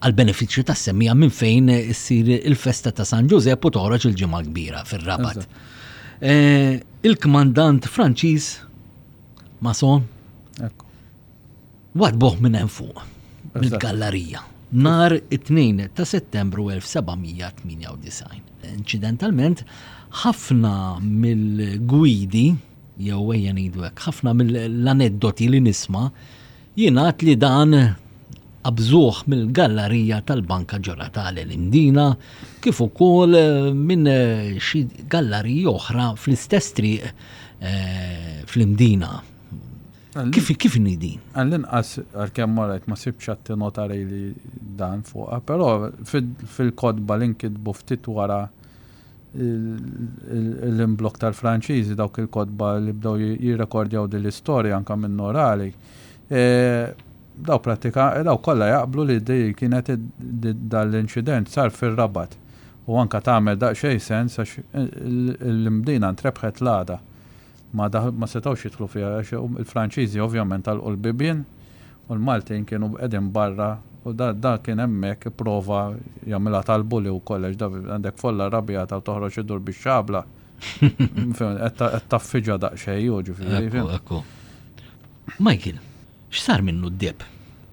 għall-benefiċċju tas-semmiegħa minn fejn issir il-festa ta' San Ġużepp u toħroġ il-Ġimgħa Kbira fir-Rabat. Eh, il-kmandant Franċiż Mason wadboh minn hemm fuq mill-gallerija nar it-2 ta' settembru 1798. Incidentalment, ħafna mill-gwidi, jew ejja ngħidu hekk, ħafna mill-aneddoti li nisma' Jingħad li dan qabżuh mill-gallarija tal-Banka Ġora Tale l-Imdina kif ukoll minn xi gallariji oħra fl-istess triq eh, fl-Imdina. Kif kif inhi din? Għall-inqas għalkemm marajt ma sibx għatti notari li dan fuqha, però fil-kodba li nkitbu ftit wara l-imblokk tal-Franċiżi, dawk il-kotba li bdew jirrekordjaw din l-istorja anke minn orali, daw prattika, daw kollha jaqblu li di kienet dan l-inċident sar fir-Rabat u anke tagħmel daqsxejn sens għax il-Mdina ntrebħet l-għada. ma daħ, ma setgħux jidħlu fiha għax il-Franċiżi ovvjament għalqu l-bibien u l-Maltin kienu qegħdin barra u da, da kien hemmhekk ipprova jagħmilha tal-bully wkoll għax da għandek folla arrabjata u toħroġ idur bix-xabla. Fhem, qed ta- qed taffiġa daqsxejn u ġifieri. Ekku, fhem. ekku. Michael, x'sar minnu d-deb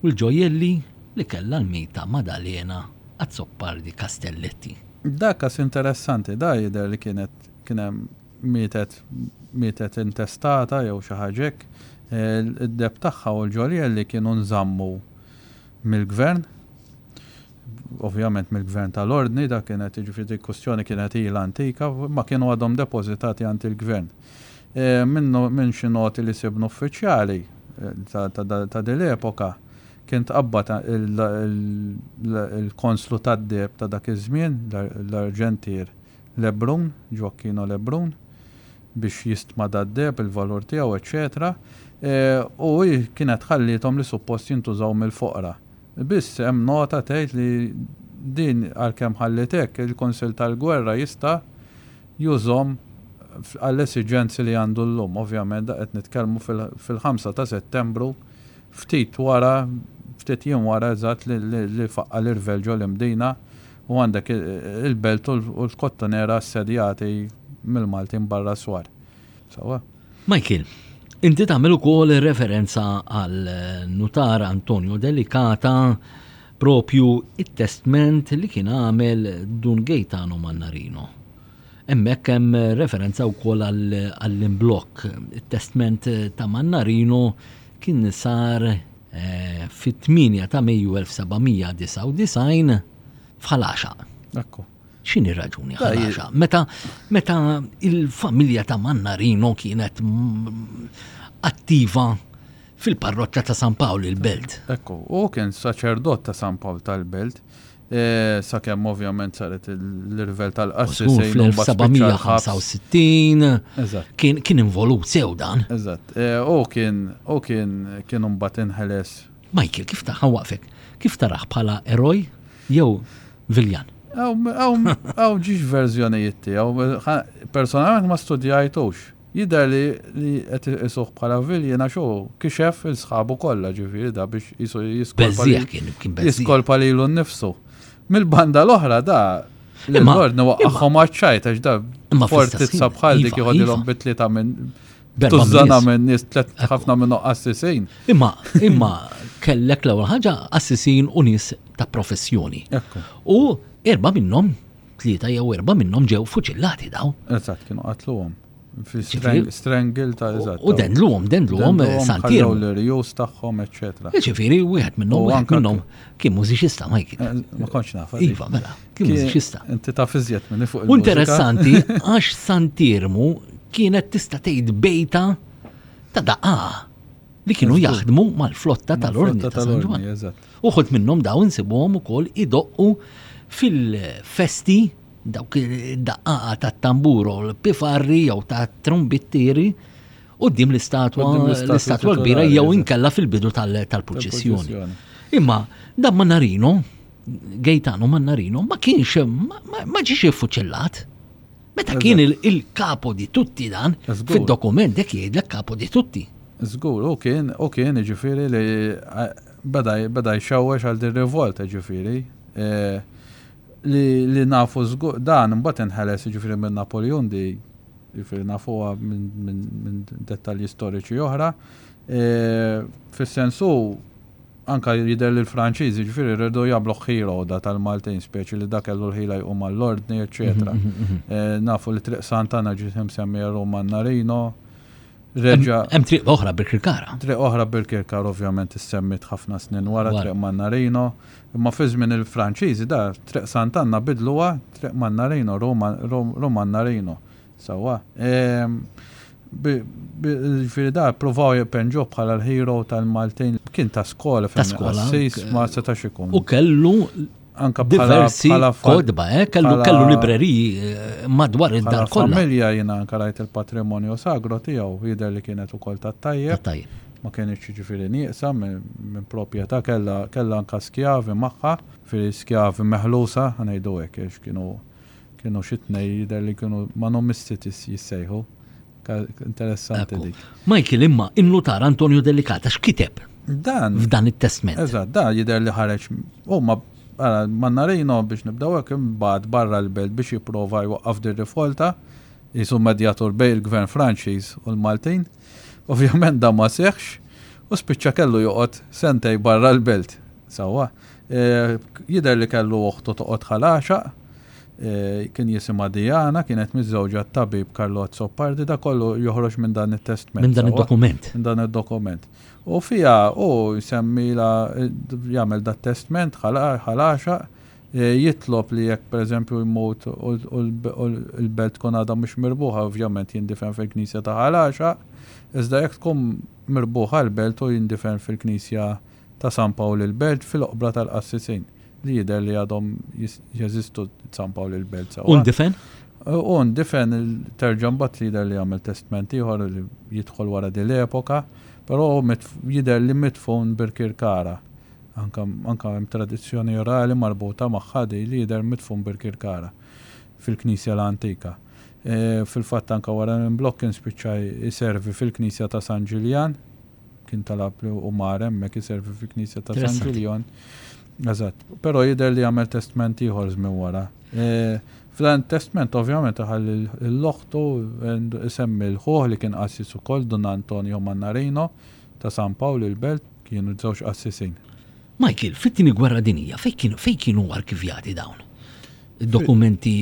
u l-ġojjelli li kellha l-mita Madalena Azzopardi Castelletti? Dak każ interessanti, da jidher li kienet kien hemm Mietet mietet intestata jew xi ħaġa hekk. Id-deheb tagħha u l-ġorjelli kienu nżammu mill-Gvern, ovvjament mill-Gvern tal-Ordni, dak kienet jiġifieri dik kwistjoni kienet ilha antika, imma kienu għadhom depożitati għand il-Gvern. Minn xi noti li sibna uffiċjali ta' din l-epoka kien tqabbad il-konslu tad-deheb ta' dak iż-żmien, l-arġentier, Lebrun, Gioacchino Lebrun, biex jistma dad-deheb, il-valur tiegħu, eċċetera U hi kienet ħalliethom li suppost jintużaw mill-foqra. Biss hemm nota tgħid li din għalkemm ħalliet hekk, il-Kunsill tal-Gwerra jista' jużhom għall-esiġenzi li għandu llum. Ovvjament da qed nitkellmu fil-ħamsa ta' Settembru ftit wara, ftit jiem wara eżatt li faqqa' l-irvell ġol-Imdina u għandek il-belt u l-kottonera assedjati mill-Maltin barra swar. Sawa? Michael, inti tagħmel ukoll referenza għal nutar Antonio Delicata propju it-testment li kien għamel Dun Gaetano Mannarino. Hemmhekk hemm referenza wkoll għall-imblok, it-testment ta' Mannarino kien sar fit-8 ta' Mejju 1799 f'Ħal Għaxaq. Ekku. X'inhi raġuni Ħal Għaxaq? Meta meta il-familja ta' Mannarino kienet attiva fil-parroċċa ta' San Pawl il-Belt. Ekku, u kien saċerdot ta' San Pawl tal-Belt. Sakemm ovvjament saret l-irvel tal-qassi. Skur fl-1765 kien involut sew dan. Eżatt. U kien u kien kien imbagħad inħeles. Michael, kif taħħa waqfek? Kif taraħ bħala eroj jew viljan? Għaw ġiġ verżjonijiet tiegħu. Personalment ma studjajtux. Jidherli li qed iqisuh bħala viljen għax hu kixef 'il sħabu kollha, ġifieri da biex qisu jiskolpa lilu nnifsu. Mill-banda l-oħra da l-Ordni waqqagħhom għaċ-ċajt għax da fortizza bħal dik jieħodilhom bi tlieta minn tużżana minn nies tliet ħafna minnhom qassisin. Imma imma kellek l-ewwel ħaġa qassisin u nies ta' professjoni. U erba' minnhom tlieta jew erba' minnhom ġew fuċillati daw. Eżatt, kienu qatluhom. Strangle ta' eżatt. U dendluhom, dendluhom eh, santir. U l-irjus tagħhom, eċetera. Ġifieri wieħed minnhom wieħed minnhom kien mużiċista ma jkien. Eh, ma kontx naf. Iva, mela, kien mużiċista. Inti taf iżjed minn fuq il Interessanti għax santirmu kienet tista' tgħid bejta ta' daqqa li kienu jaħdmu mal-flotta tal-orni ta' San Ġwan. Uħud minnhom daw insibuhom ukoll idoqqu fil-festi dawk id-daqqaqa tat-tambur u l-pifarri jew ta' trumbittieri qudiem l-istatwa l-istatwa kbira jew inkella fil-bidu tal-proċessjoni. Imma dan Mannarino, Gaetano Mannarino, ma kienx ma ġiex iffuċillat. Meta kien il-kapo di tutti dan, fil-dokument dek jgħidlek kapo di tutti. Zgur, u kien, u kien ġifiri li Beda beda jxewwex għal din rivolta ġifieri. Li li nafu żgur dan imbagħad inħeles jiġifieri minn Napoljun di jiġifieri nafuha minn dettalji storiċi oħra. Fis-sens hu anka jidher li l-Franċiżi jiġifieri rridu jagħmlu ħiroda tal-Maltin speċi li dak kellu l-ħila jqum għall-ordni, eċċetera. Nafu li Triq Sant'Anna ġiet imsemmija Ruman Narino. Reġa. Hemm triq oħra bil-Kirkara. Triq oħra bil-Kirkara ovvjament issemmit ħafna snin wara triq Mannarino, imma fi żmien il-Franċiżi da triq Sant'Anna bidluha triq Mannarino, Rom Mannarino. Sawa. Ehm, ġifieri da provaw jpenġu bħala l-hero tal-Maltin kien ta' skola fejn skola. Ma setax ikun. U kellu anka diversi kodba, eh, kellu kellu libreriji eh, madwar id-dar kollha. Familja jiena anka rajt il-patrimonju sagro tiegħu jidher li kienet ukoll tat-tajjeb. Ma kienx jiġifieri nieqsa minn proprjetà kellha kellha anka skjavi magħha, firri skjavi meħlusa ngħidu hekk għax kienu kienu xi tnej jidher li kienu ma' nomistitis jissejħu. Interessanti dik. Michael imma innutar Antonio Delicata x'kiteb? Dan. F'dan it-testment. Eżatt, da jidher li ħareġ. U ma Mannarino biex nibdaw hekk imbagħad barra l-belt biex jipprova jwaqqaf dir rifolta jisu medjatur bej il-gvern Franċiż u l-Maltin. Ovvjament da ma seħx u spiċċa kellu joqgħod sentej barra l-belt. Sawa, e, jidher li kellu oħtu toqgħod ħalaxa Kien jisimha Diana, kienet miżżewġa t-tabib Carlo Azzopardi, da kollu joħroġ minn dan it-testment. Minn dan id-dokument. Minn dan id-dokument. U fija u jsemmila jagħmel dat testment ħalaxa e, jitlob li jekk pereżempju jmut u l-belt tkun għadha mhux mirbuħa ovvjament jindifen fil-knisja ta' ħalaxa, iżda jekk tkun mirbuħa l-belt u jindifen fil-knisja ta' San Pawl il-Belt fil-oqbra tal-qassisin, li jidher li għadhom jeżistu San Pawl il-Belt sewwa. U ndifen? U ndifen terġa' mbagħad li jidher li għamel testment ieħor li jidħol wara din l-epoka, però jidher li midfun Birkirkara. Anke hemm tradizzjoni orali marbuta magħha din li jidher midfun Birkirkara fil-knisja l-antika. Fil-fatt anke wara l-imblokking spiċċa jservi fil-knisja ta' San Ġiljan. kien talab li u mar hemmhekk iservi fi knisja ta' San Ġuljon. Eżatt. Però jidher li għamel testment ieħor żmien wara. E, F'dan testment ovvjament ħalli l-oħtu semmi l-ħuħ li kien qassis ukoll Dun Antonio Mannarino ta' San Pawl il-Belt kienu żewġ qassisin. Michael, fit-tieni gwerra dinija fejn kienu arkivjati dawn? Dokumenti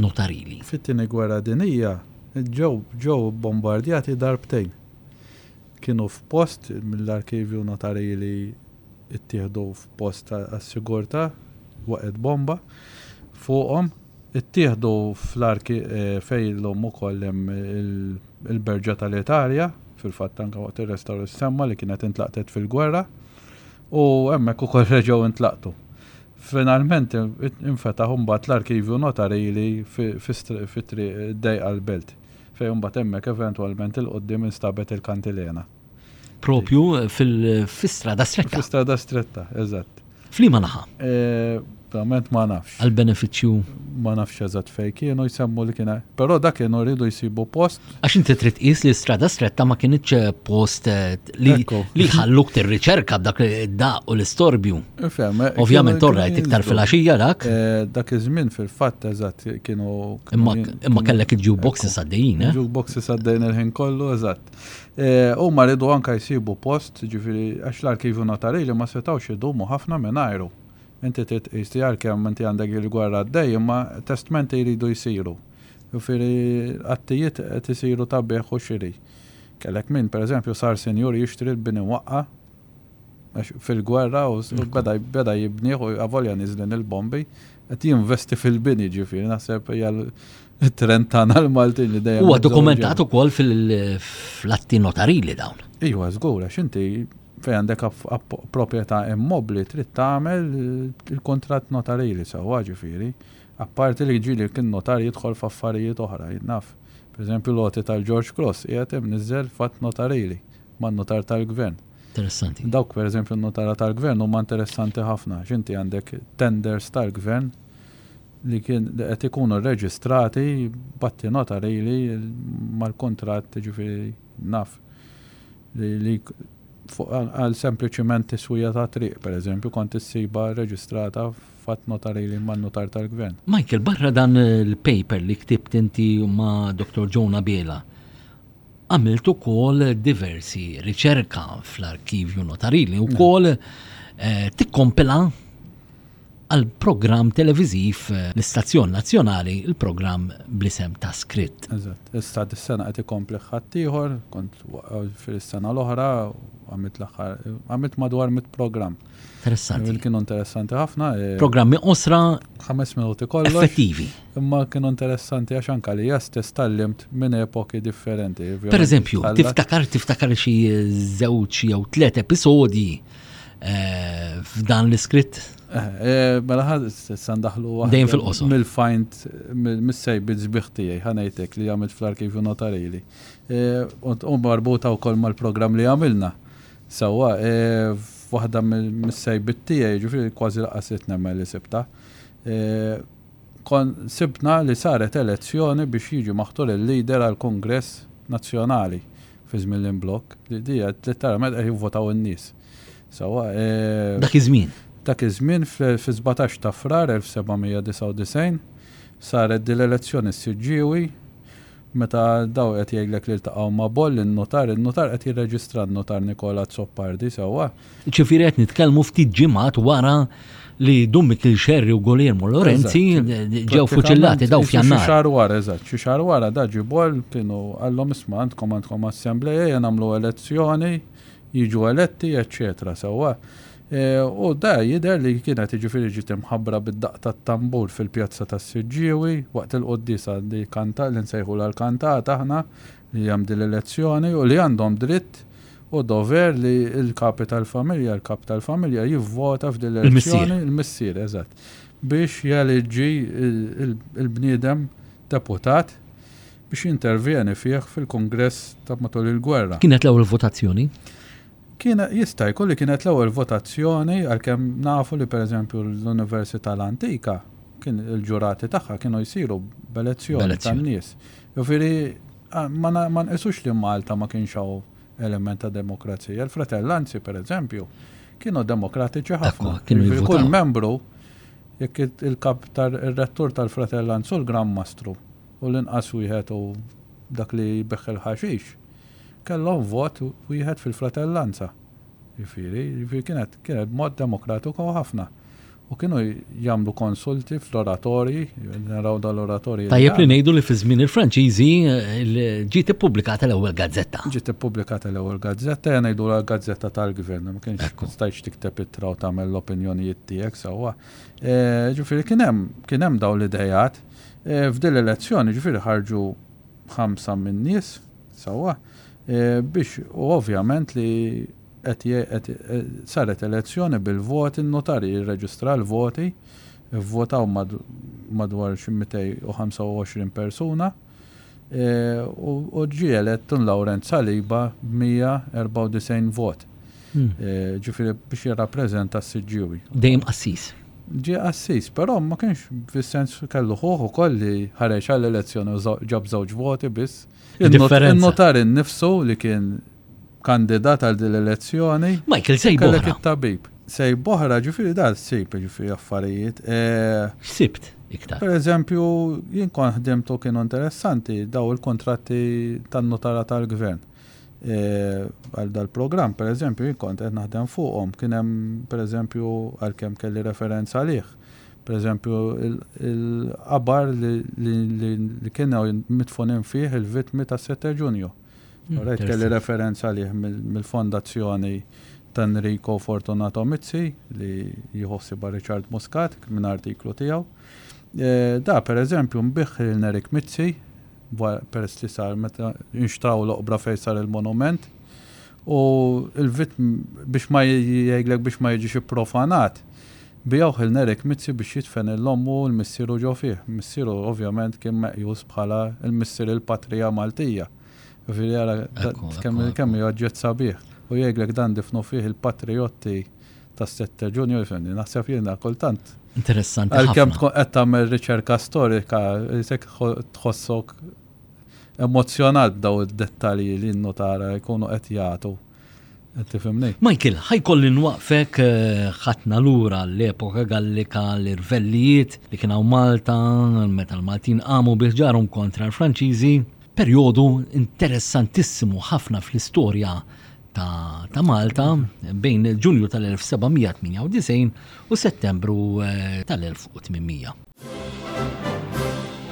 notarili. Fit-tieni gwerra dinija ġew ġew bombardjati darbtejn. kienu f'post mill-arkivju notariji li ttieħdu f'post għas-sigurtà waqgħet bomba fuqhom. Ittieħdu fejn illum ukoll hemm il-Berġa tal-Italja, fil-fatt anke waqt ir-restawr issemma li kienet intlaqtet fil-gwerra, u hemmhekk ukoll reġgħu ntlaqtu. Finalment infetaħ imbagħad l-arkivju notarili fi Triq id-Dejqa l-Belt. Fejn imbagħad hemmhekk eventwalment 'il quddiem instabet il-kantilena. Propju fil-Strada Stretta. Fil-Strada Stretta, eżatt. F'liema naħa? Verament ma nafx. Għal-beneficju? Ma nafx eżatt fej kienu jsemmu li kiena. Però dak kienu rridu jsibu post. Għax inti trid qis li strada stretta ma kienitx eh, post eh, li jħalluk tirriċerka b'dak id-daq u l-istorbju. Eh, Ovvjament torrajt iktar fil-axija dak. Eh, dak iż-żmien fil-fatt eżatt kienu. Imma kellek il-jukeboxes għaddejjin, eh? Jukeboxes għaddejn il-ħin kollu, eżatt. Eh, u ma ridu anka jsibu post, ġifiri, għax l-arkivju notari li ma setawx idumu ħafna minn ajru. Inti titqis li għalkemm inti għandek il-gwerra għaddej, imma testmenti jridu jsiru. Ġifiri, għattijiet qed isiru ta' u xiri. Kellek min, per eżempju, sar senjur jixtri l-bini waqqa fil-gwerra u beda jibniħ u għavolja nizlin il-bombi, għet jinvesti fil-bini ġifir, naħseb jgħal trend tagħna l-Maltin li dejjem. Huwa dokumentat ukoll fil-atti notarili dawn. Iwa, żgur għax inti fej għandek proprjetà immobli trid tagħmel il-kontratt notarili sewwa ġifieri. Apparti li jġieli kien notar jidħol f'affarijiet oħra, jien naf. Per eżempju l-għoti tal-George Cross qiegħed imniżżel f'att notarili man-nutar tal-gvern. Interessanti. Dawk per eżempju n-nutara tal-gvern huma interessanti ħafna għax inti għandek tenders tal-gvern li kien li qed ikunu rreġistrati b'atti notarili mal-kuntratt jiġifieri naf li li fuq għal sempliċiment tiswija ta' triq per eżempju kont issibha rreġistrata Fatt nota li li man notar tal-gvern. Michael, barra dan il-paper li ktibt inti ma Dr. Joan Abela, għamilt ukoll diversi riċerka fl-arkivju notarili u kol eh, tikkompila għal program televiziv eh, l-istazzjon nazzjonali il-program blisem ta' skritt. Eżatt, issa dis-sena qed ikompli ħaddieħor, kont fil-sena l-oħra għamilt l-aħħar għamilt madwar mit program. Interessanti. Kienu interessanti ħafna. Eh, Programmi osra. Ħames minuti kollox. Effettivi. Imma kienu interessanti għax anka li jas testallimt minn epoki differenti. Per eżempju, tiftakar tiftakar xi żewġ jew tliet episodji eh, f'dan l-iskritt. Eh, mela ħad sandaħlu Dejjem fil-qosor. Mill-find, mill-sej bil-ġbiħ tiegħi, ħanajtek li għamilt fl-arkivju notarili. U marbuta wkoll mal-programm li għamilna Sewwa, f'waħda mis-sejbiet tiegħi, jiġifieri kważi lanqas rid nemmen li sibtha, kont sibna li saret elezzjoni biex jiġi maħtur il-leader għall-Kungress Nazzjonali fi żmien l-imblokk, li hija litteralment qed jivvotaw in-nies. Sewwa. Dak iż-żmien? Dak iż-żmien, fis-sbatax ta' Frar 1799, saret din l-elezzjoni s-siġġiewi Meta daw qed jgħidlek li ltaqgħu ma' Boll, in-nutar, in-nutar qed jirreġistra n-nutar Nicola Azzopardi, sewwa? Ġifieri qed nitkellmu ftit ġimgħat wara li Dun Mikiel Scerri u Guglielmo Lorenzi ġew fuċillati daw f'Jannar. Xi xahar wara, eżatt, xi xahar wara da ġie Boll kienu qallhom isma' għandkom għandkom assembleja, ejja nagħmlu elezzjoni, jiġu eletti, eċċetera, sewwa? U da jidher li kienet jiġifieri ġiet imħabbra bid-daqq tat-tambur fil-pjazza tas-Siġġiewi waqt il-quddiesa li kanta li nsejħulha l-kantata aħna li hemm din l-elezzjoni u li għandhom dritt u dover li l-kapi tal-familja l-kap tal-familja jivvota f'din l-elezzjoni l-missier eżatt biex jeleġġi l-bniedem deputat biex jintervjeni fih fil-kungress ta' matul il-gwerra. Kienet l-ewwel votazzjoni? Kien jista' jkun li kienet l-ewwel votazzjoni għalkemm nafu li pereżempju l-Università l-antika kien il-ġurati tagħha kienu jsiru b'elezzjoni tan-nies. Jiġifieri ma nqisux li Malta ma kienx hawn element ta' demokrazija. Il-Fratellanzi pereżempju kienu demokratiċi ħafna. Jiġifieri kull membru jekk il-kap tar-rettur tal-Fratellanzi u l-Gran Mastru u l-inqas wieħed u dak li jbigħ il-ħaxix kellhom vot wieħed fil-fratellanza. Jiġifieri, jiġifieri kienet, kienet b'mod demokratiku ħafna. U kienu jagħmlu konsulti fl-oratorji, naraw dal-oratorji. Tajjeb li ngħidu li fi żmien il-Franċiżi ġiet ippubblikata l-ewwel gazzetta. Ġiet ippubblikata l-ewwel gazzetta, ngħidu la gazzetta tal-gvern, ma kienx stajx tikteb ittra u tagħmel l-opinjonijiet tiegħek sewwa. Ġifieri kien hemm kien hemm dawn l-idejat. F'din l-elezzjoni ġifieri ħarġu ħamsa min-nies sewwa biex u ovvjament li qed saret elezzjoni bil-voti n-notarji jirreġistra l-voti vvotaw madwar xi 225 persuna u ġie elett Tun Lawrence Saliba b'194 vot. Ġifieri biex jirrappreżenta s-Siġġiewi. Dejjem qassis. Ġie qassis, però ma kienx fis-sens kellu ħuh ukoll li ħareġ għall-elezzjoni u ġab żewġ voti biss. In-nutar innifsu li kien kandidat għal din l-elezzjoni. Michael, sejboħra. Kellek it-tabib. Sejboħra, ġifieri da ssib, ġifieri affarijiet. X'sibt iktar? Per eżempju, jien kont ħdimtu kienu interessanti daw il-kuntratti tan-nutara tal-gvern. Għal dal-programm, per eżempju, jien kont qed naħdem fuqhom, kien hemm, per eżempju, għalkemm kelli referenza għalih, per eżempju, il-qabar li kienu mitfunin fih il-vittmi tas-7 Ġunju. Rajt kelli referenza għalih mill-Fondazzjoni ta' Enrico Fortunato Mizzi li jħossibha Richard Muscat minn artiklu tiegħu. Da, per eżempju, mbiħħ lil Eric Mizzi, peress li sar meta nxtraw l-oqbra fejn sar il-monument. U il-vitm biex ma jgħidlek biex ma jiġix ipprofanat, bijawh il-Nerik Mizzi biex jidfen il-ommu u l-missieru ġo fih. Missieru ovvjament kien meqjus bħala l-missier il-patrija Maltija. Ġifieri ara kemm hi oġġett sabiħ. U jgħidlek dan difnu fih il-patrijotti ta' sette ġunju, jifenni, naħseb jenna kultant. Interessanti. Għal-kem tkun qed tagħmel riċerka storika, jisek tħossok emozjonat b'daw id-dettalji li jinnu tara jkunu qed jagħtu. Tifimni? Michael, ħajkolli nwaqfek eh, ħatna lura l-epoka gallika l-irvellijiet li kien hawn Malta, meta l-Maltin qamu biħġarhom kontra l-Franċiżi, perjodu interessantissimu ħafna fl-istorja ta' Malta bejn Ġunju tal-1798 u Settembru eh, tal-1800.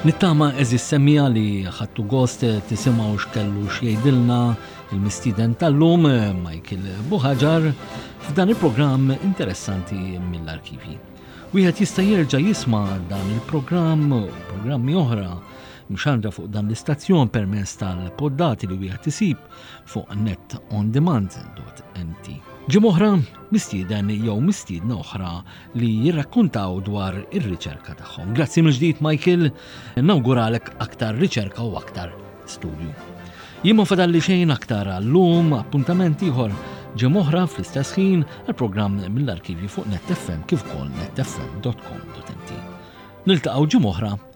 Nittama eżis semija li ħattu gost eh, tisimaw xkellu xiejdilna il-mistiden tal-lum eh, Michael Buħaġar f'dan il-programm interessanti mill-arkivji. Wieħed jista' jerġa' jisma' dan il-programm u programmi oħra mxandra fuq dan l-istazzjon permess tal-poddati li wieħed isib fuq netondemand.mt. Ġimgħa oħra, mistieden jew mistiedna oħra li jirrakkuntaw dwar ir-riċerka tagħhom. Grazzi mill-ġdid Michael, nawguralek aktar riċerka u aktar studju. Jien ma fadalli xejn aktar għallum appuntament ieħor ġimgħa oħra fl-istess ħin għal programm mill-arkivju fuq netfm kif ukoll netfm.com.mt. Niltaqgħu ġimgħa oħra